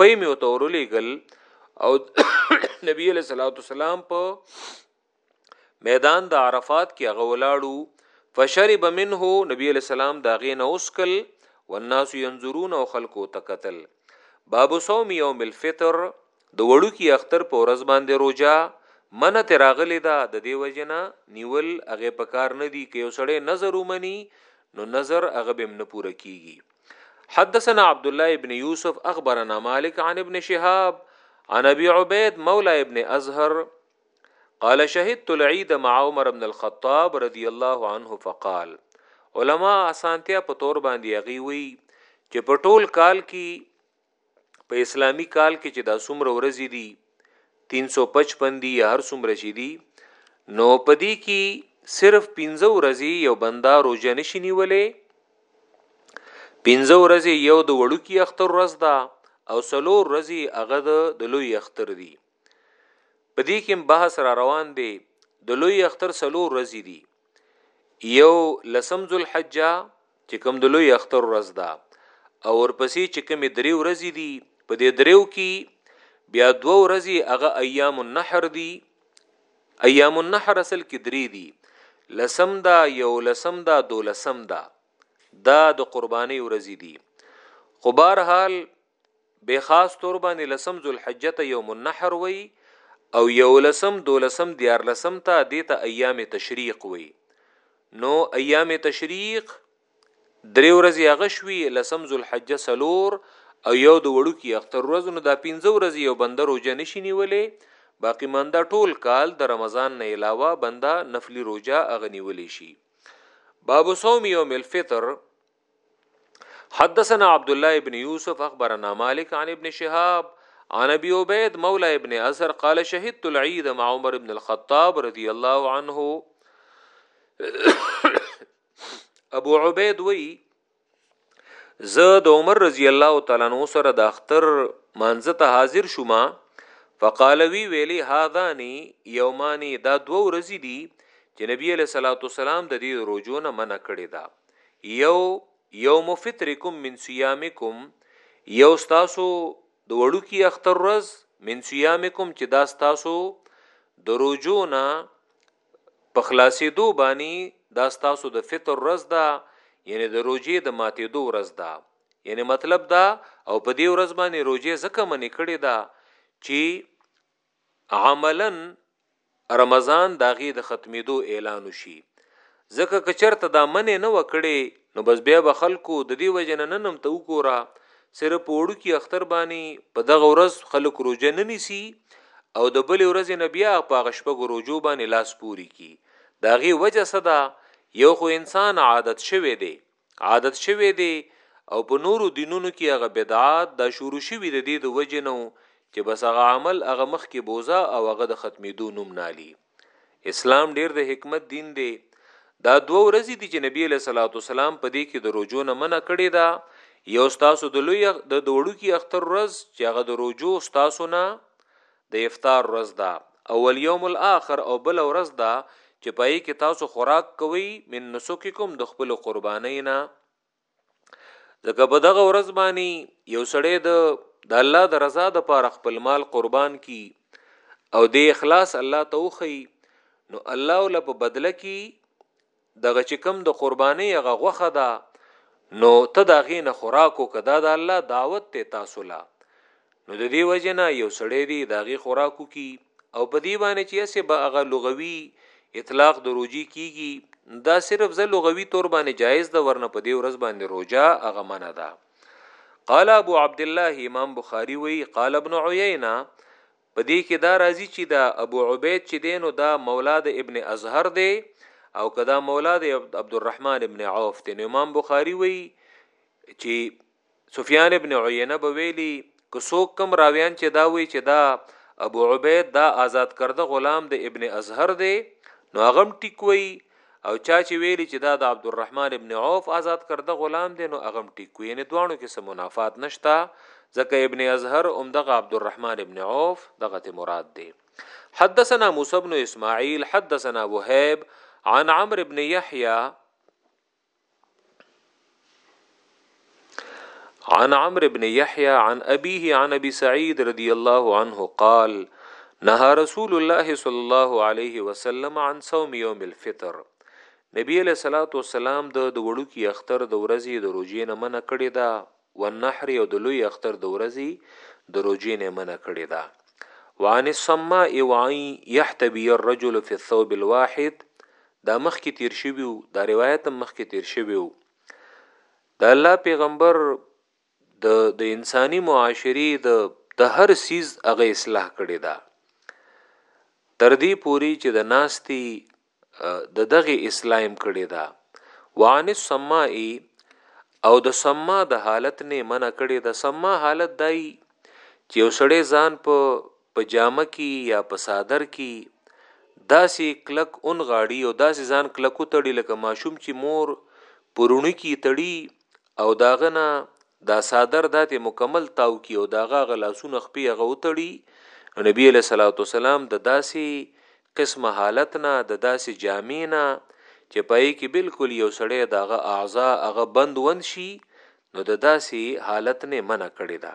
Speaker 1: پي مې وته ورولېګل او نبی علیہ الصلوۃ والسلام په میدان د عرفات کې هغه ولاړو فشرب منه نبی علیہ السلام دا غې نه اوسکل والناس ينظرون او خلقو تکتل باب صوم یوم الفطر د وړو کې اختر په ورځ باندې روزه من ته راغلی دا د دې وجنه نیول هغه پکار نه دی کې وسړې نظر ومني نو نظر هغه بهم نه پوره کیږي حدثنا عبد الله ابن يوسف اخبرنا مالك عن ابن شهاب عن ابي عبيد مولى ابن ازهر قال شهدت العيد مع عمر بن الخطاب رضي الله عنه فقال علما اسانتیا په تور باندې اغي وی چې په ټول کال کې په اسلامی کال کې چې دا څومره ورځې دي 355 دي یا هر څومره چې دي نو پدې کې صرف 15 ورځې یو بندا روزه نشي نیولې 15 ورځې یو د وړو کې اختر ورځ ده او سلور ورځې هغه د لوی اختر دي په دې کې بحث را روان دی د لوی اختر څلور ورځې دي یو لسم ذوالحجه چې کوم د لوی اختر ورځ ده او ورپسې چې کوم درې ورځې دي په دې دریو کې بیا دوه ورځې هغه ایام النحر دي ایام النحر اصل کې درې دي لسم دا یو لسم دا دو لسم دا دا د قرباني ورځې دي خو بهر حال به خاص تور باندې لسم ذوالحجه ته یوم النحر وی او یولسم دولسم دیارلسم ته دیته ایام تشریق وی نو ایام تشریق درې ورځې هغه شوي لسم ذوالحجه سلور او یو د وړو کې اختر ورځ نو دا پنځه ورځې یو بنده روجه نشي نیولې باقی مانده ټول کال د رمضان نه علاوه بنده نفلی روجه اغنیولی شي باب صوم یوم الفطر حدثنا عبد الله ابن يوسف اخبرنا مالك عن ابن شهاب عن ابي عبيد مولى ابن اثر قال شهدت العيد مع عمر بن الخطاب رضي الله عنه ابو عبيد وی زه د عمر رضی الله تعالی عنہ سره د اختر مانزه ته حاضر شوم فقال وی ویلی هاذانی یومانی دا دو ورځې دي چې نبی علیہ الصلوۃ والسلام د دې روزو نه منع کړی دا یو یوم فطرکم من صیامکم یو ستاسو د وړوکی اختر ورځ من صیامکم چې دا ستاسو د روجو نه په خلاصېدو باندې دا ستاسو د فطر ورځ ده یعنی د روجې د ماتېدو ورځ ده یعنی مطلب دا او په دې ورځ باندې روجې زکه منې کړې ده چې عملاً رمضان د هغې د ختمېدو اعلان وشي، ځکه که چېرته دا منع نه وه کړې نو بس بیا به خلکو د دې وجې نه نن هم ته وګوره صرف په وړوکي اختر باندې په دغه ورځ خلک روژه نه نیسي او د بلې ورځې نه بیا په هغه شپږو روژو باندې لاس پورې کړي، د هغې وجه څه ده؟ یو خو انسان عادت شوی دی عادت شوی دی او په نورو دینونو کې هغه بدعات دا شروع شوي د دې د وجې نه چې بس هغه عمل هغه مخ کې بوزا او هغه د ختمېدو نوم نالي اسلام ډیر د حکمت دین دی دا دوه ورځې دي چې نبی له صلوات والسلام په دې کې د روزو نه منع کړې ده یو تاسو د لوی د دوړو کې اختر ورځ چې هغه د روزو تاسو نه د افطار ورځ ده او والیوم الاخر او بله ورځ ده چې په هغې کې تاسو خوراک کوئ من نسککم د خپلو قربانۍ نه ځکه په دغه ورځ باندې یو سړی د د الله د رضا د پاره خپل مال قربان کی او د اخلاص الله ته وخی نو الله ول په بدله کی دغه چې کوم د قربانۍ هغه غوښه ده نو ته د هغې نه خوراک وکړه دا د الله دعوت دی تاسو له نو د دې وجه نه یو سړی دی د هغې خوراک وکړي او په دې باندې چې هسې به هغه لغوي اطلاق د روجي کیږي دا صرف زه لغوي تور باندې جایز ده ورنه په دې ورځ باندې روجا هغه منه ده قال ابو عبد الله امام بخاری وی قال ابن عیینه په دې کې دا راځي چې دا ابو عبید چې دی نو دا مولا د ابن ازهر دی او که دا مولا د عبدالرحمن ابن عوف دی نو امام بخاری وی چې سفیان ابن عینه به ویلی که څوک کم راویان چې دا وی چې دا ابو عبید دا آزاد کرده غلام د ابن ازهر دی نو هغه ټیک وی او چا چې ویلی چې دا د عبدالرحمن ابن عوف آزاد کرده غلام دی نو هغه ټیکو یعنی دوانو کې سم منافات نشتا ځکه ابن ازهر ام دغه عبدالرحمن ابن عوف دغه ته مراد دی حدثنا موسی بن اسماعیل حدثنا وهيب عن عمرو بن يحيى عن عمرو بن يحيى عن أبيه عن أبي سعيد رضي الله عنه قال نهى رسول الله صلى الله عليه وسلم عن صوم يوم الفطر نبی علیہ الصلوۃ والسلام د وړوکی اختر د ورځې د روزې نه منع کړی دا والنحر او د لوی اختر د ورځې د روژې نه منع کړې ده وعن الصماء وعن يحتبي الرجل في الثوب الواحد دا مخکې تیر شوی دا روایت هم مخکې تیر شوی د الله پیغمبر د د انساني معاشري د د هر سیز هغه اصلاح کړی دا تر دې پوري چې د ناستی د دغه اسلایم کړی دا وعن السمائی او د سما د حالت نه منع کړي د سما حالت دای چې یو سړی ځان په پجامه کې یا په صادر کې داسې کلک اون غاړي او داسې ځان کلکو تړي لکه ماشوم چې مور پرونی کې تړي او داغه نه دا صادر داتې مکمل تاو کی او داغه غلاسونه خپې هغه وتړي نبی علیہ الصلوۃ والسلام د داسې قسمه حالت نه د داسې جامع نه چې پای کې بالکل یو سړی داغه اعضا هغه بند وند شي نو د داسې حالت نه منع کړی دا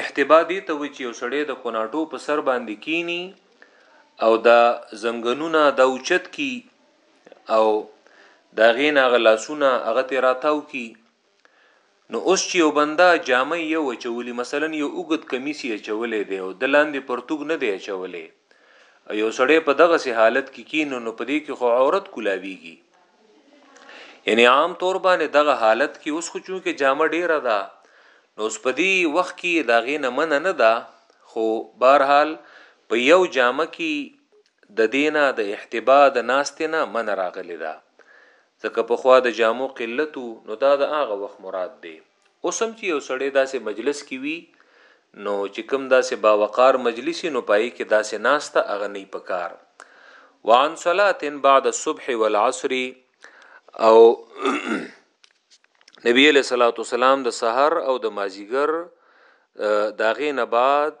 Speaker 1: احتبا دې ته وی چې یو سړی د کوناټو په سر باندې کینی او دا زنګنونه دا اوچت کی او دا غین هغه لاسونه هغه ته راتاو کی نو اوس چې یو بنده جامې یو چولی مثلا یو اوګد کمیس یې چولې دی او د لاندې پرتګ نه دی چولې یو سړی په دغه سي حالت کې کی کینو نو پدې کې خو عورت کولاویږي یعنی عام طور باندې دغه حالت کې اوس خو چونکه جامه ډیره ده نو اوس په دې وخت کې دا غي نه من نه ده خو بهرحال په یو جامه کې د دینه د احتبا د ناستنه من راغلی ده ځکه په خوا د جامو قلت نو دا د هغه وخت مراد دی اوس هم چې یو سړی داسې مجلس کې وي نو چې کوم داسې باوقار مجلسی نو پای کې داسې ناسته هغه نه پکار وعن صلاه بعد الصبح والعصر او نبی علیہ الصلوۃ والسلام د سحر او د مازیګر داغې نه بعد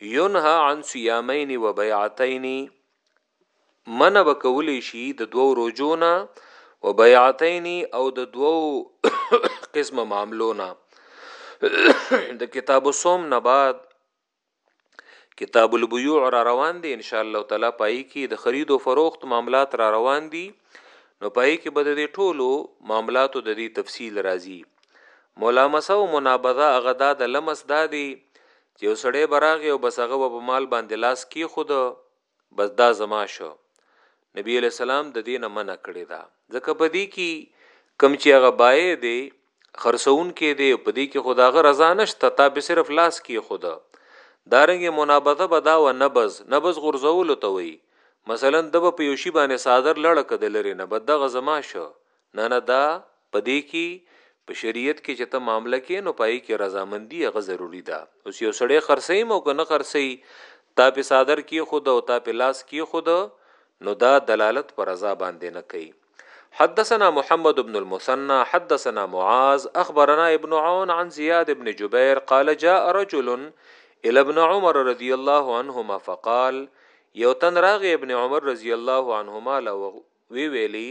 Speaker 1: ينهى عن صيامين وبيعتين منع به کولی شي د دوو روزو نه وبيعتين او د دوو قسمه معاملو نه د کتاب الصوم نه بعد کتاب البيوع را روان دي ان شاء الله تعالی پای کې د خرید او فروخت معاملات را روان دي نو پای کې به د ټولو معاملاتو د دې تفصیل راځي ملامسه او منابذه هغه د لمس دادي چې یو سړی به راغی او بس هغه به په مال باندې لاس کېښود، بس دا زما شو، نبي علیه السلام د دې نه منع کړې ده، ځکه په دې کې کوم چې هغه بائع دی، خرڅونکی دی، په دې کې خو د هغه رضا نشته، تا پرې صرف لاس کېښود، دارنګه منابذه به دا وه، نبذ، نبذ غورځولو ته وایي، مثلاً ده به په یو شي باندې څادر لړه کړه د لرې نه، بس دغه زما شو، نه نه دا په دې کی په شریعت کې چې ته معامله کې نو پای کې رضامندی هغه ضروری ده اوس یو سړی خرڅی مو کنه خرڅی تا په صادر کې خود او تا په لاس کې خود نو دا دلالت پر رضا باندې نه کوي حدثنا محمد بن المثنى حدثنا معاذ اخبرنا ابن عون عن زياد بن جبير قال جاء رجل الى ابن عمر رضي الله عنهما فقال یو تن راغی ابن عمر رضی الله عنهما له وی ویلی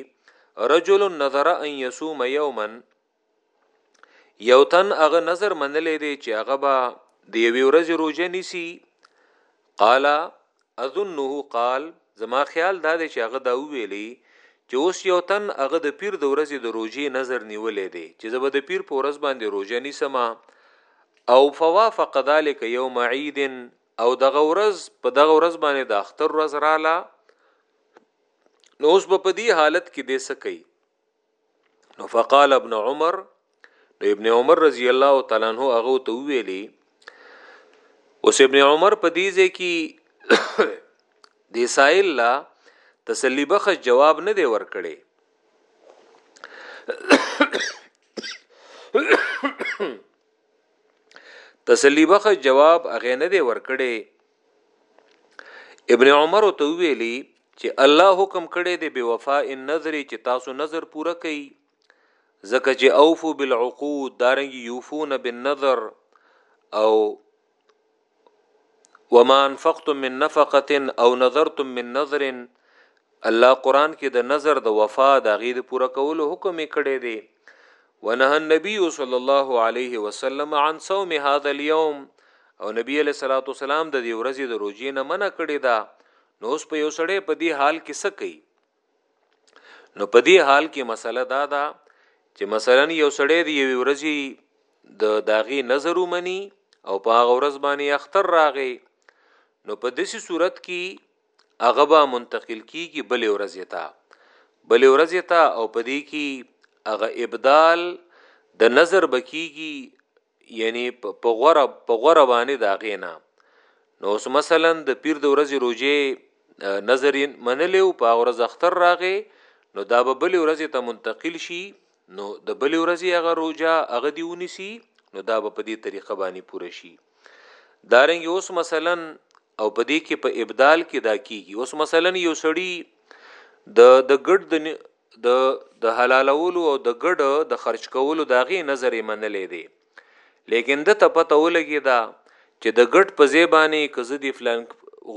Speaker 1: رجل نظر ان يصوم يوما یو تن هغه نظر منلې دی چې هغه به د یوې ورځې روزه نیسی قال اظنه قال زما خیال دا دی چې هغه دا ویلی چې اوس یو تن هغه د پیر د ورځې د روزې نظر نیولې دی چې زه به د پیر په ورځ باندې روزه نیسم او فوافق ذلك يوم عيد او دغه ورځ په دغه ورځ باندې د اختر ورځ رااله نو اوس په دې حالت کې دې څه کوي نو فقال ابن عمر نو ابن عمر رضی الله تعالی عنہ هغه ته ویلي اوس ابن عمر په دې ځای کې د سائل لا تسلی بخ جواب نه دی ورکړي تسلی بخ جواب هغه نه دی ورکړي ابن عمر ته ویلي چې الله حکم کړی دی بے وفا ان نظر چې تاسو نظر پوره کړئ زکه چې اوفو بالعقود دارنګ یوفون بالنظر او وما انفقتم من نفقه او نظرتم من نظر الله قران کې د نظر د وفا د غي د پوره کولو حکم کړی دی ونه النبي صلی الله علیه وسلم عن صوم هذا اليوم او نبی علیہ الصلوۃ والسلام د دې ورځې د روزې نه منع کړی دا نو اوس په یو سړی په دې حال کې څه کوي نو په دې حال کې مسله دا ده چې مثلا یو سړی دی یو ورځی د داغي نظر ومني او په هغه ورځ باندې اختر راغی نو په دسی صورت کې هغه به منتقل کیږي بل ورځ ته بل ورځ ته او په دې کې هغه ابدال د نظر بکیږي یعنی په غوره په غوره باندې دا غینا نو اوس مثلا د پیر د ورځې روزه نظر منلې او په ورځ اختر راغې نو دا به بل ورځې ته منتقل شي نو د بل ورځې هغه روزه هغه دی ونیسی نو دا به په دې طریقه باندې پوره شي دارنګ اوس مثلا او په دې کې په ابدال کې دا کیږي اوس مثلا یو سړی د د ګډ د د د حلالولو او د ګډ د خرج کولو داغه نظر یې منلې دی لیکن د ته پته ولګی دا چې د ګډ په زیبانی کزه دی فلان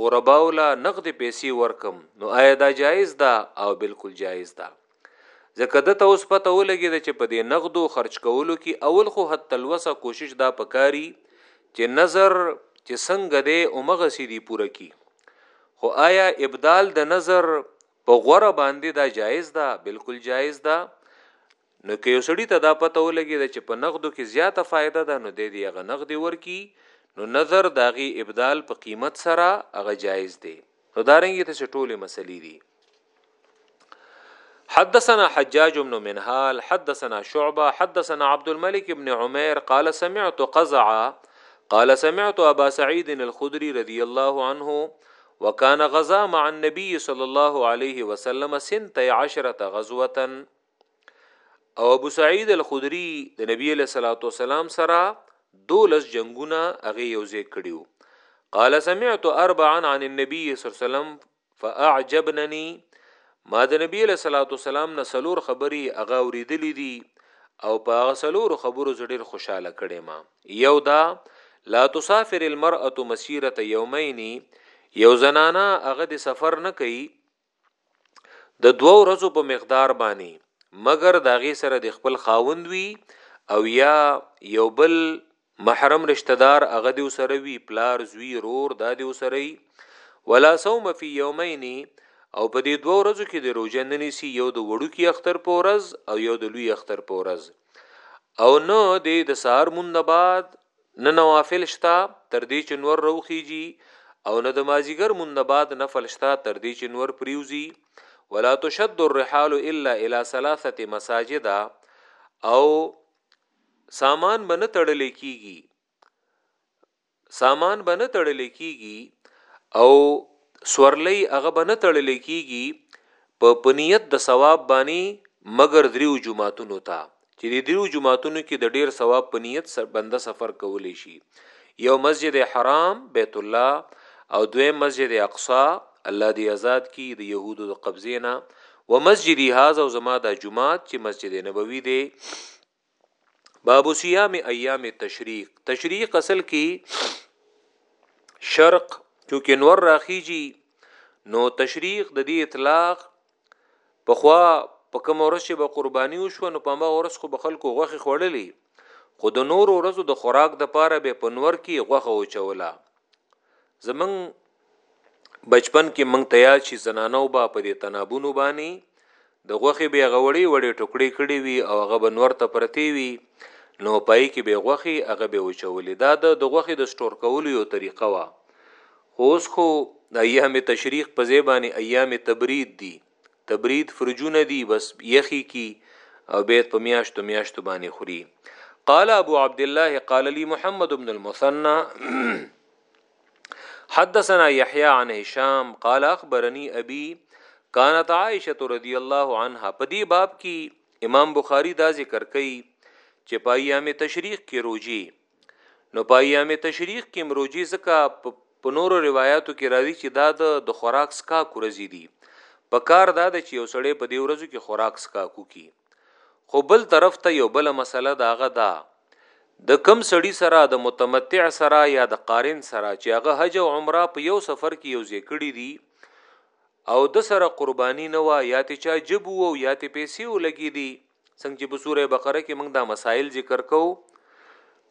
Speaker 1: غرباولا نقد پیسې ورکم نو آیا دا جایز ده او بالکل جایز ده ځکه ده ته اوس پته ولګېده چې په دې نغدو خرچ کولو کې اول خو حتی الوسه کوشش دا پکاري چې نظر چې څنګه دی اومغسې دی پوره کی خو آیا ابدال د نظر په غوره باندې دا جایز ده بالکل جایز ده نو که یو سړی ته دا پته ولګي دا چې په نقدو کې زیاته فایده ده نو د دې غ نقد ورکی نو نظر داغي ابدال په قیمت سره هغه جایز دی نو دارنګ ته ټوله مسلې دي حدثنا حجاج بن منهال حدثنا شعبة حدثنا عبد الملك بن عمير قال سمعت قزعة قال سمعت أبا سعيد الخدري رضي الله عنه وکانه غزا مع النبي صلی الله علیه وسلم سنت 10 غزوه او ابو سعید الخدری د نبی له صلوات والسلام سره دولس جنگونه هغه یوځې کړیو قال سمعت اربعا عن النبي صلی الله علیه وسلم فاعجبنني ما د نبی له صلوات والسلام نه سلور خبري هغه اوریدلې دي او په هغه سلور خبرو زړه خوشاله کړي ما یو دا لا تسافر المرأه مسيره يومين یو زنانا هغه د سفر نه کوي د دوه ورځو په مقدار باندې مګر د هغې سره د خپل خاوند وي او یا یو بل محرم رشتہ دار هغه دی سره وی پلار زوی رور دا دی سره وی ولا صوم فی یومین او په دې دوه ورځو کې د روزه نه نیسی یو د وړو کې اختر په ورځ او یو د لوی اختر په ورځ او نو د د سار مون بعد نه نوافل شته تر دې چې نور روخیږي او نه د مازیګر مون نه بعد نفل شته تر دې چې نور پریوزي ولا تشد الرحال الا الى ثلاثه مساجد او سامان به نه تړل کیږي سامان به نه تړل کیږي او سورلې هغه به نه تړل کیږي په پنیت د ثواب باندې مگر دریو جمعاتونو ته چې د دریو جماعتونو کې د ډیر ثواب په نیت سر بنده سفر کولی شي یو مسجد حرام بیت الله او دوی مسجد اقصا الله دی آزاد کی د يهودو د قبضې نه و مسجد هاذ او زما د جمعات چې مسجد نبوي دی باب صيام ايام تشريق تشريق اصل کې شرق چونکه نور راخیږي نو تشريق د دې اطلاق په خوا په کوم ورځ چې به قرباني وشو نو په هغه ورځ خو به خلکو غوخي خوړلې خو د نور ورځو د خوراک د پاره به په نور کې غوخه وچولا زمنګ بچپن کې منګ تیا چې زنانو با په دې تنابونو باندې د غوخي به غوړی وړي ټوکړي کړي وي او هغه به نور ته پرتی وي نو پای کې به غوخي هغه به وچولې دا د غوخي د سٹور کولو یو طریقه وا خو اوس خو د ایام تشریق په ځای باندې ایام تبرید دي، تبرید فرجونه دي بس یخی کی او بیت په میاشتو میاشتو باندې خوري قال ابو عبد الله قال لي محمد بن المثنى حدثنا يحيى عن هشام قال اخبرني ابي كانت عائشه رضي الله عنها په دې باب کې امام بخاری دا ذکر کوي چې په ایام تشریق کې روزي نو په ایام تشریق کې مروجي ځکه په نورو روایتو کې راځي چې دا د خوراک سکا کورځي دي په کار دا د چې یو سړی په دې ورځو کې خوراک سکا کوي خو بل طرف ته یو بل مسله دا غدا د کم سړی سره د متمتع سره یا د قارن سره چې هغه حج او عمره په یو سفر کې یو ذکړی دي او د سره قربانی نه وا یا ته چا جبو او یا ته پیسې ولګی دي څنګه چې په سوره بقره کې موږ دا مسائل ذکر کوو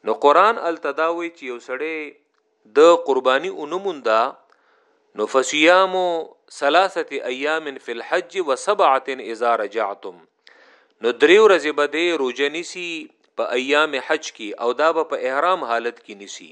Speaker 1: نو قران التداوی چې یو سړی د قربانی اونموندا نو فصيام ثلاثه ايام في الحج وسبعه اذا رجعتم نو درې ورځې به د روزه نسی په ایام حج کې او دا به په احرام حالت کې نسی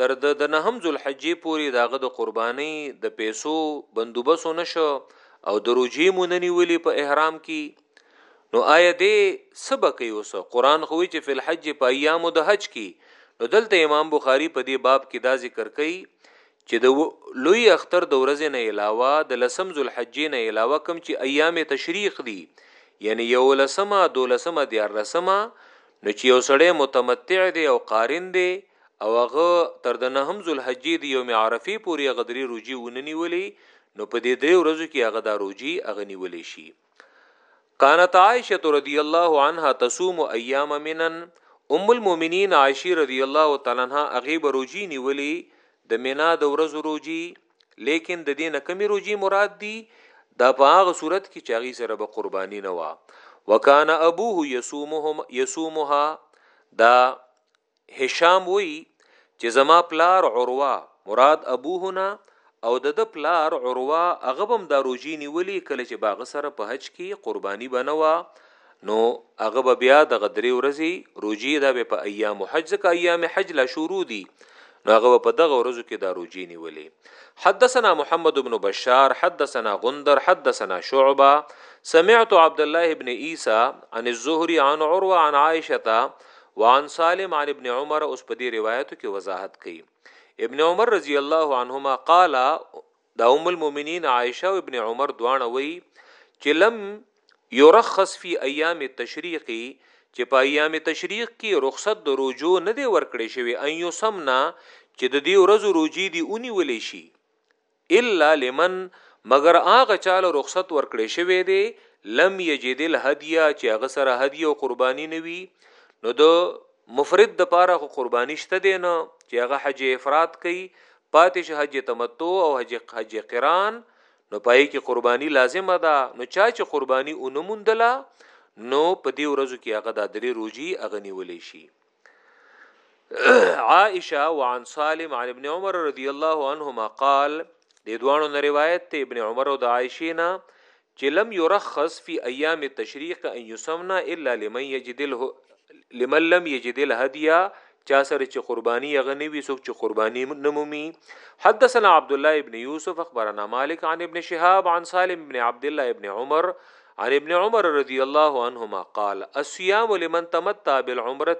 Speaker 1: تر د د نهم ذوالحجې پورې د هغه د قربانۍ د پیسو بندوبس ونه شو او د روژې مو نه نیولې په احرام کې نو آیا دې څه به کوي اوس قرآن خو وایي چې فی الحج په ایامو د حج کې نو دلته امام بخاری په دې باب کې دا ذکر کوي چې د لوی اختر د ورځې نه علاوه د لسم ذوالحجې نه علاوه کم چې ایام تشریق دي یعنی یو لسمه دو لسمه دیار لسمه نو چې یو سړی متمتع دی او قارن دی او هغه تر د نهم ذوالحجې د یوم عرفې پورې هغه درې روجي ونه نیولې نو په دې درې ورځو کې هغه دا روجي هغه نیولې شي کانت عائشه رضی الله عنها تصوم ایام منن ام المؤمنین عائشه رضی الله تعالی عنها هغه به روجي نیولې د مینا د ورځو روجي لیکن د دې نه کمی روجي مراد دي دا په هغه صورت کې چې هغه سره به قرباني نه وا وکانه ابوه یصومهم یصومها دا هشام وی چې زما پلار عروه مراد ابوه نه او د د پلار عروه هغه بم دا روجی نیولی کله چې باغ سره په حج کې قربانی بنوا نو هغه به بیا د غدری ورځي روجی دا به په ایام حج ځکه ایام حج لا شروع دي نو هغه په دغه ورځو کې دا روجی نیولې حدثنا محمد بن بشار حدثنا غندر حدثنا شعبه سمعت عبد الله بن عيسى عن الزهري عن عروه عن عائشه وعن سالم عن ابن عمر اوس په دې روایتو کې وضاحت کوي ابن عمر رضی الله عنهما قال دا ام المؤمنین عائشه او ابن عمر دوانه وی چې لم یرخص فی ایام التشریق چې په ایام تشریق کې رخصت د روجو نه دی ورکړې شوی ان یو سمنا چې د دې ورځو روجي دی اونی ولې شي الا لمن مګر هغه چا له رخصت ورکړی شوی دی لم یجد الهدیه چې هغه سره هدیه او قربانی نه وي نو د مفرد د پاره خو قربانی شته دی نه چې هغه حج افراد کوي پاتې شه حج تمتع او حج حج قران نو پای کې قربانی لازمه ده نو چا چې قربانی اونموندله نو په دې ورځو کې هغه د درې روزي اغنیولې شي عائشه وعن سالم عن ابن عمر رضی الله عنهما قال د دوانو نه روایت ته ابن عمر او د عائشه نه چې لم يرخص في ايام التشريق ان يسمنا الا لمن يجد لمن لم يجد الهديه چا سره چې قرباني هغه نه وي څوک چې قرباني نمومي حدثنا عبد الله ابن يوسف اخبرنا مالك عن ابن شهاب عن سالم ابن عبد الله ابن عمر عن ابن عمر رضی الله عنهما قال الصيام لمن تمتع بالعمره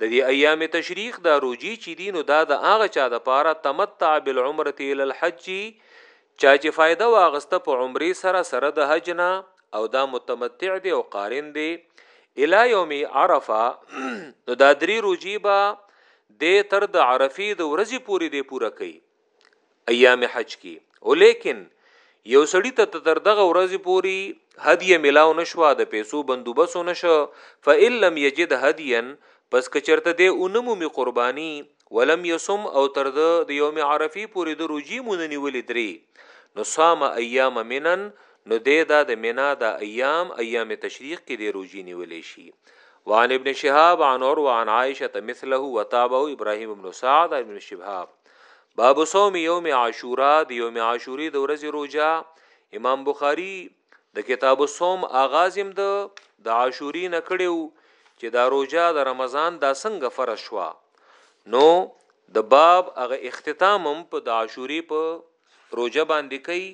Speaker 1: د دې ایام تشریق دا روجی چې دین او دا د هغه چا د پاره تمتع بالعمره الى الحج چا چې فائدہ واغسته په عمره سره سره د حج نه او دا متمتع دی او قارن دی الی یوم عرفه نو دا درې روجی با د تر د عرفی د ورځې پوری دی پوره کوي ایام حج کی ولیکن یو سړی ته تر دغه ورځې پوری هدیه ملاو نشو د پیسو بندوبس نشو فإن لم یجد هدیا پس کچرته دی اونمو می قربانی ولم یصم او تر د یوم عرفی پوری د روجی موننی ولی دری نو صام ایام منن نو دی دا د منا د ایام ایام تشریق کې دی روجی نیولې شي وعن ابن شهاب عن اور وعن عائشه مثله وتابه ابراهيم بن سعد ابن شهاب باب صوم یوم عاشورا د یوم عاشوری د ورځې روزه امام بخاری د کتاب الصوم آغاز هم د د عاشوری نه کړیو چې دا روزه د رمضان دا څنګه فرض شوه نو د باب هغه اختتام هم په د عاشوری په روزه باندې کوي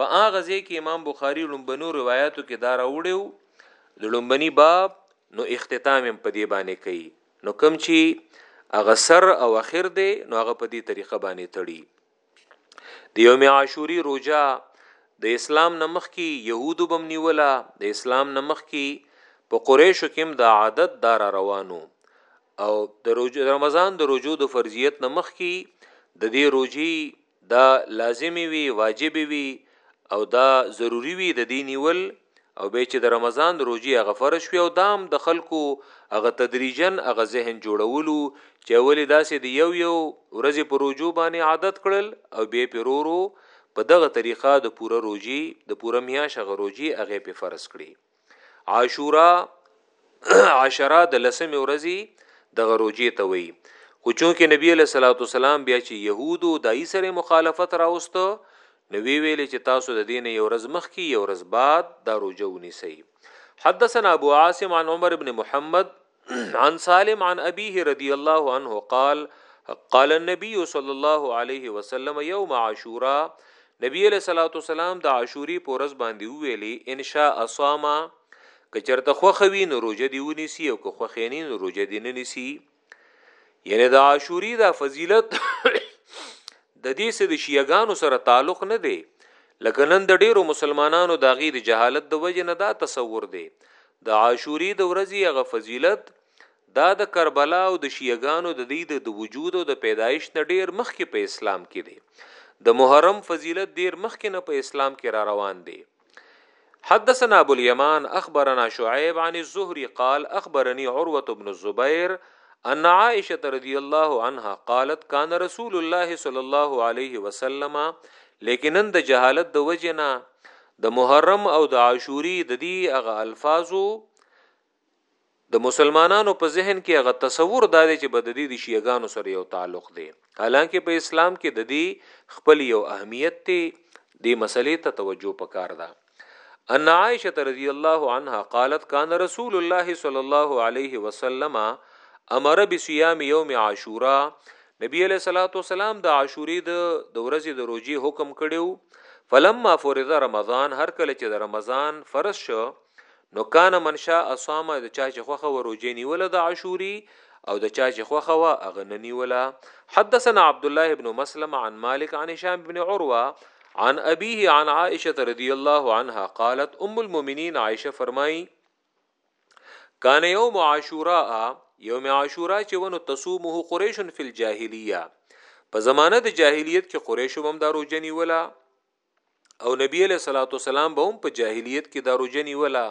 Speaker 1: په هغه ځای کې امام بخاری لومبنو روایتو کې دا راوړیو د لومبني باب نو اختتام هم په دې باندې کوي نو کوم چی هغه سر او اخر دی نو هغه په دې طریقه باندې تړي د یوم عاشوری روجا د اسلام نمخ کی يهودو بم نیولا د اسلام نمخ کی په قریشو کې د عادت دار روانو او د روجو رمضان د روجو د فرضیت نمخ کی د دې روجي دا لازمي وي واجب وي او دا ضروری وي د دې نیول او به چې د رمضان د روزي هغه فرض شوي او دام د خلکو هغه تدریجن هغه ذهن جوړولو چې ولې داسې د یو یو ورځې په روزو باندې عادت کړل او به پرورو په دغه طریقه د پوره روزي د پوره میاش هغه روزي هغه په فرض کړي عاشورا عشرا د لسمې ورځې د غروجې ته وایي خو چونکې نبی له صلوات والسلام بیا چې يهودو دای سره مخالفت راوستو نو وی ویل چې تاسو د دین یو ورځ مخ کې یو ورځ بعد دا روجه ونیسئ حدثنا ابو عاصم عن عمر بن محمد عن سالم عن ابيه رضی الله عنه قال قال النبي صلى الله عليه وسلم يوم عاشوراء نبی علیہ الصلوۃ والسلام د عاشوری پورز باندې ویلي ان شاء اصاما کچرته خوخوی نو روزه دی ونیسی او که خوخینی نو روزه دی نه نیسی یعنی د عاشوری دا فضیلت د دې سره د شیعاګانو سره تعلق نه دی لکه نن د ډیرو مسلمانانو د هغې د جهالت د وجې نه دا تصور دی د عاشوري د ورځې هغه فضیلت دا د کربلا او د شیعګانو د دې د وجود او د پیدایش نه ډیر مخکې په اسلام کې دی د محرم فضیلت ډیر مخکې نه په اسلام کې را روان دی حدثنا ابو اليمان اخبرنا شعيب عن الزهري قال اخبرني عروه بن الزبير ان عائشه رضي الله عنها قالت كان رسول الله صلى الله عليه وسلم لیکن د جهالت د وجنا د محرم او د عاشوري د دې هغه الفاظو د مسلمانانو په ذهن کې هغه تصور دا دی چې به د دې د شیعه ګانو سره یو تعلق دی حالانکه په اسلام کې د دې خپل یو اهمیت دی دې مسلې ته توجه پکار ده ان عائشه رضی الله عنها قالت كان رسول الله صلی الله علیه وسلم امر بصيام يوم عاشوراء نبی علیہ الصلوۃ والسلام د عاشورې د د ورځې د روزي حکم کړو فلما فرض رمضان هر کله چې د رمضان فرض شو نو کان من شاء صام د چا چې خوخه و روجه نیوله د عاشوری او د چا چې خوخه و اغه نه نیوله حدثنا عبد الله ابن مسلم عن مالک عن هشام ابن عروه عن ابيه عن عائشه رضی الله عنها قالت ام المؤمنین عائشه فرمای کان یوم عاشوراء یوم عاشورا چې ونو تصومه قریش فی الجاهلیه په زمانه د جاهلیت کې قریش هم دارو جنی ولا او نبی علیہ الصلوۃ والسلام به هم په جاهلیت کې دا روزه نیولا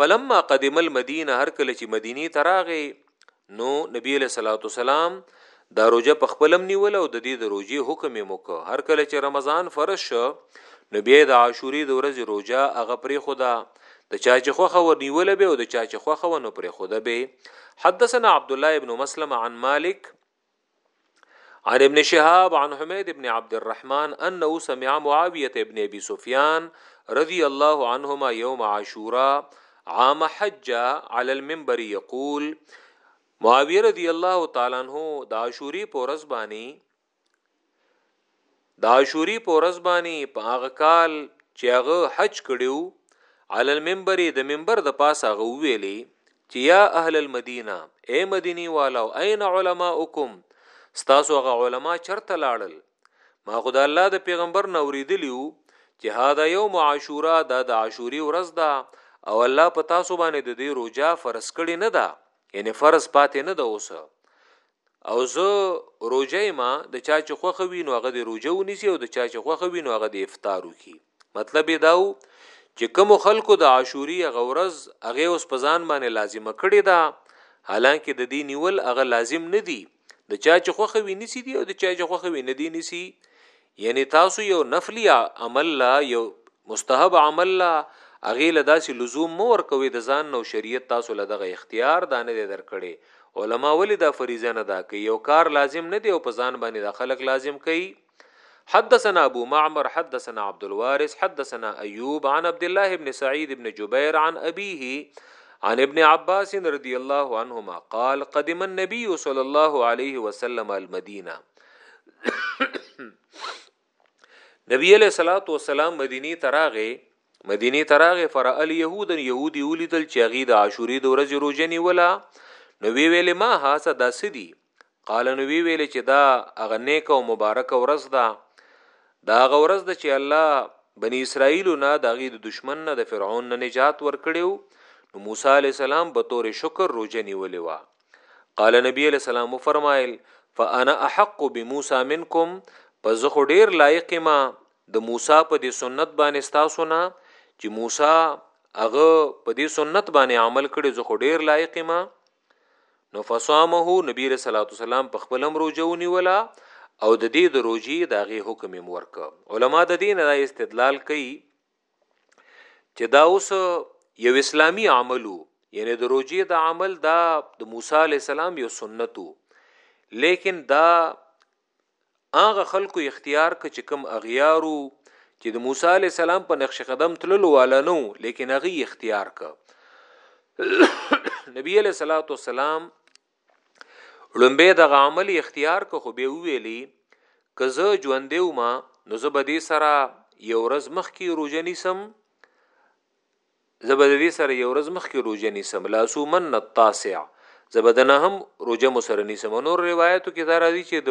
Speaker 1: فلما قدم المدینه هر کله چې مدینه تراغه نو نبی علیہ الصلوۃ والسلام دا روزه په خپلم نیول او د دې د روزې حکم یې موکه هر کله چې رمضان فرض شو نو بیا د عاشوري د ورځې روزه هغه پرې خدا د چا چې خوخه ور نیول به او د چا چې خوخه ونه پرې خوده به حدثنا عبد الله ابن مسلم عن مالک عن ابن شهاب عن حميد ابن عبد الرحمن انه سمع معاويه ابن ابي سفيان رضي الله عنهما يوم عاشوراء عام حج على المنبر يقول معاويه رضي الله تعالى عنه د عاشوري پورز باني د عاشوري په ورځ باندې په هغه کال چې هغه حج کړیو علی المنبر د منبر د پاسه هغه ویلي چې یا اهل المدینه اے مدینی والو اين علماءکم ستاسو هغه علما چرته لاړل ما خدای الله د پیغمبر نوریدلیو چې هاذا یوم عاشورا دا د عاشوري ورځ ده او الله په تاسو باندې د دې روجا فرض کړی نه ده یعنی فرض پاتې نه ده اوسه او زه روژه یم د چا چې خوښه وي نو هغه د روژه ونیسي او د چا چې خوښه وي نو هغه د افطار وکړي مطلب یې داو چې کوم خلکو د عاشوري غورز هغه اوس په ځان باندې لازمه کړې ده حالانکه د دې نیول هغه لازم نه دی د چا چې خوخه وی نسی دی او د چا چې خوخه وی نه دی نسی یعنی تاسو یو نفلی عمل لا یو مستحب عمل لا اغه له داسې لزوم مو ورکوي د ځان نو شریعت تاسو له دغه اختیار دا نه درکړي علما ولی دا فریضه نه دا کوي یو کار لازم نه دی او په ځان باندې د خلک لازم کوي حدثنا ابو معمر حدثنا عبد الوارث حدثنا ايوب عن عبد الله بن سعيد بن جبير عن ابيه عن ابن عباس رضي الله عنهما قال قدم النبي صلى الله عليه وسلم المدينه نبی علیہ الصلوۃ والسلام مدینی تراغه مدینی تراغه فر الیهود یهودی ولیدل چې هغه د عاشوری د ورځې روزه نیولا نو وی ویل ما هاذا د سدی قال نو وی ویل چې دا هغه نیک او مبارک ورځ ده دا هغه ورځ ده چې الله بنی اسرائیل نه د غي د دشمن نه د فرعون نه نجات ورکړیو نو موسی علی السلام به تور شکر روزه نیولې و قال نبی علیہ السلام فرمایل فانا احق بموسی منکم پس خو ډیر لایق ما د موسی په دې سنت باندې تاسو نه چې موسی هغه په دې سنت باندې عمل کړي زه خو ډیر لایق ما نو فصامه نبی رسول الله سلام په خپل امر جوونی ولا او د دې د روجي داغه حکم مورک علما د دین را استدلال کوي چې دا اوس یو اسلامی عملو یعنی د روجې د عمل دا د موسی علی السلام یو سنتو لیکن دا هغه خلکو اختیار ک چې کم اغیارو چې د موسی علی السلام په نقش قدم تللو والا نو لیکن هغه اختیار ک نبی علیہ الصلوۃ والسلام ړومبی دغه عمل اختیار که خو به ویلی که زه ژوندې ومه نو زه به دې سره یو ورځ مخکې روژه نیسم زه به دې سره یو ورځ مخکې روژه نیسم لاسو من التاسع زه به دنه هم روژه مو سره نیسم نور روایتو کې دا راځي چې د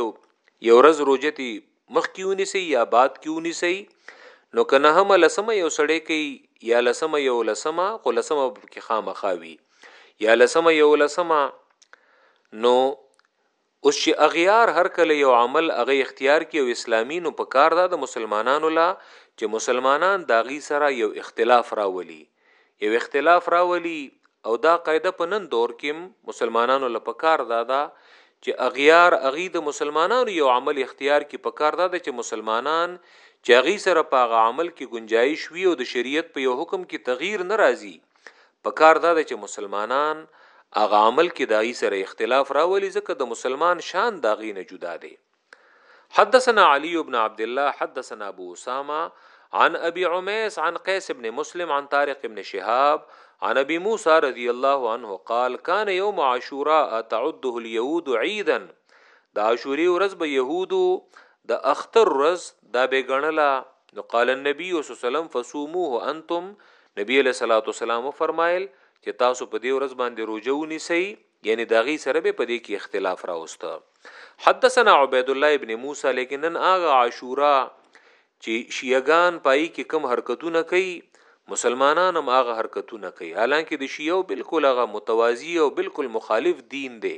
Speaker 1: یو ورځ روژه تی مخ کی ونیسئ یا بعد کی ونیسئ نو که نهمه لسمه یو سړی کوي یا لسمه یو لسمه خو لسمه کې خامخا وي یا لسمه یو لسمه نو اوس چې اغیار هر کله یو عمل هغه اختیار کی او اسلامی نو په کار دا د مسلمانانو لا چې مسلمانان داغي سره یو اختلاف راولي یو اختلاف راولي او دا قاعده په نن دور کې مسلمانانو له پکار دا ده چې اغیار اغي د مسلمانانو یو عمل اختیار کی پکار دا ده چې مسلمانان چې اغي سره په هغه عمل کې گنجائش وي او د شریعت په یو حکم کې تغییر ناراضي پکار دا ده چې مسلمانان هغه عمل کې دای سره اختلاف راولي ځکه د مسلمان شان داغې نه جدا دی حدثنا علي بن عبد الله حدثنا ابو اسامه عن ابي عميس عن قيس بن مسلم عن طارق بن شهاب عن ابي موسى رضي الله عنه قال كان يوم عاشوراء تعده اليهود عيدا د عاشوري ورځ به يهودو د اختر ورځ دا به غنلا نو قال النبي صلى الله عليه وسلم فصوموه انتم نبی علیہ الصلوۃ والسلام فرمایل چې تاسو په دې ورځ باندې روزه ونیسئ یعنی د هغی سره به په دې کې اختلاف راوسته حدثنا عبید الله ابن موسی لیکن نن هغه عاشورا چې شیعگان پای کې کم حرکتونه کوي مسلمانان هم هغه حرکتونه کوي حالانکه د شیعو بالکل هغه متوازی او بالکل مخالف دین دی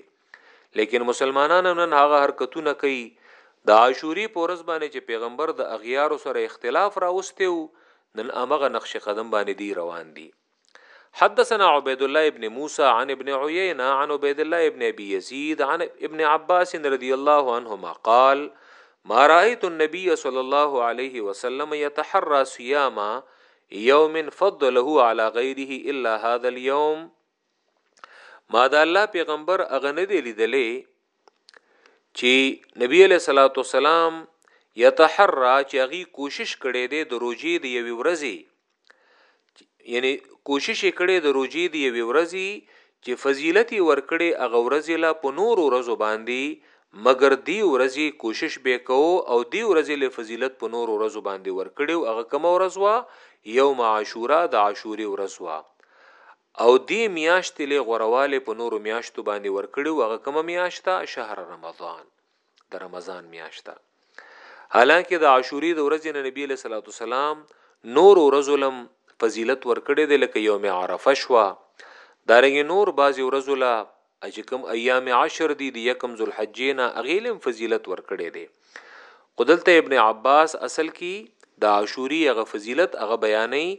Speaker 1: لیکن مسلمانان هم نن هغه حرکتونه کوي د عاشوری پورز باندې چې پیغمبر د اغیار سره اختلاف راوسته نن امغه نقش قدم باندې دی روان دي حدثنا عبيد الله ابن موسى عن ابن عيينة عن عبيد الله ابن أبي يزيد عن ابن عباس رضي الله عنهما قال ما رأيت النبي صلى الله عليه وسلم يتحرى صيام يوم فضله على غيره إلا هذا اليوم ما دا الله پیغمبر اغنه دی لیدلې چې نبی علیہ الصلوۃ والسلام یتحرا چې هغه کوشش کړي دی د روزي دی یوې ورځې یعنی کوشش کړي د روزي دی یوې ورځې چې فضیلت ورکړي هغه ورځې لا په نور ورځو باندې مګر دی ورځې کوشش به کو او دی ورځې له فضیلت په نور ورځو باندې ورکړي او هغه کوم ورځ وا یوم عاشورا د عاشوري ورځ وا او دې مياشتې لۀ غوره والی په نورو مياشتو باندې ورکړی ؤ هغه کومه مياشت ده شهر رمضان د رمضان مياشت ده حالانکه د عاشورې د ورځې نه نبی علیه الصلاة والسلام نورو ورځو لم فضیلت ورکړی دی لکه یوم عرفه شوه دارنګه نور بعضې ورځو له او چې کوم ایام عشر دي د یکم ذوالحجې نه هغې له هم فضیلت ورکړی دی خو دلته ابن عباس اصل کې د عاشوري هغه فضیلت هغه بیانوي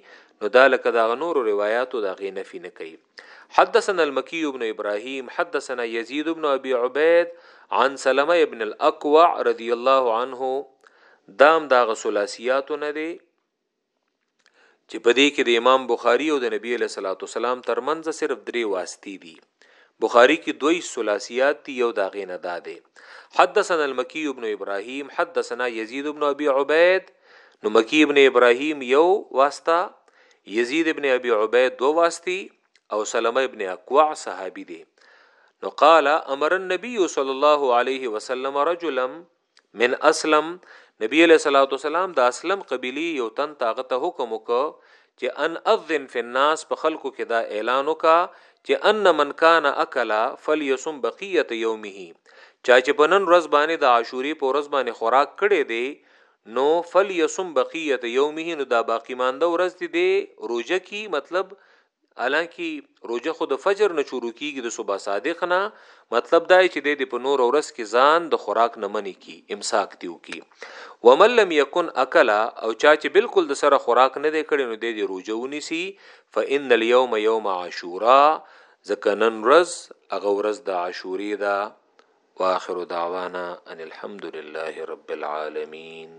Speaker 1: نو دا لکه دا نور روایتو دا غي نفي نه کوي حدثنا المکی ابن ابراهيم حدثنا يزيد ابن ابي عبيد عن سلمة ابن الاقوع رضی الله عنه دام دا غسلاسیاتو نه دی چې په دې کې د امام بخاری او د نبی له صلوات والسلام ترمنځ صرف درې واسطې دي بخاری کې دوی ثلاثيات دي یو داغه نه داده حدثنا المکی ابن ابراهیم حدثنا یزید ابن ابي عبید نو مکی ابن ابراهیم یو واسطه یزید ابن ابي عبید دو واسطي او سلمہ ابن اقوع صحابي دي نو قال امر النبي صلى الله عليه وسلم رجلا من اسلم نبی علیہ الصلوۃ والسلام د اسلم قبیلی یو تن تاغه ته حکم وکړ چې ان اذن فی الناس په خلکو کې دا اعلان وکا چې ان من کان اکلا فلیصم بقیه یومه چا چې بنن ورځ باندې د عاشوری په ورځ باندې خوراک کړي دی نو فلیصم بقیه یومه نو دا باقی مانده ورځ دی روزه کی مطلب حالانکه روژه خو د فجر نه شروع کیږي د صبح صادق نه مطلب دا چې د دې په نور ورځ کې ځان د خوراک نه منی کی امساک دیو کی ومن لم یکن اکلا او چا چې بالکل د سره خوراک نه دی کړی نو د دې روژه ونیسی فان اليوم یوم عاشورا ځکه نن ورځ هغه ورځ د عاشورې ده واخر دعوانا ان الحمد لله رب العالمین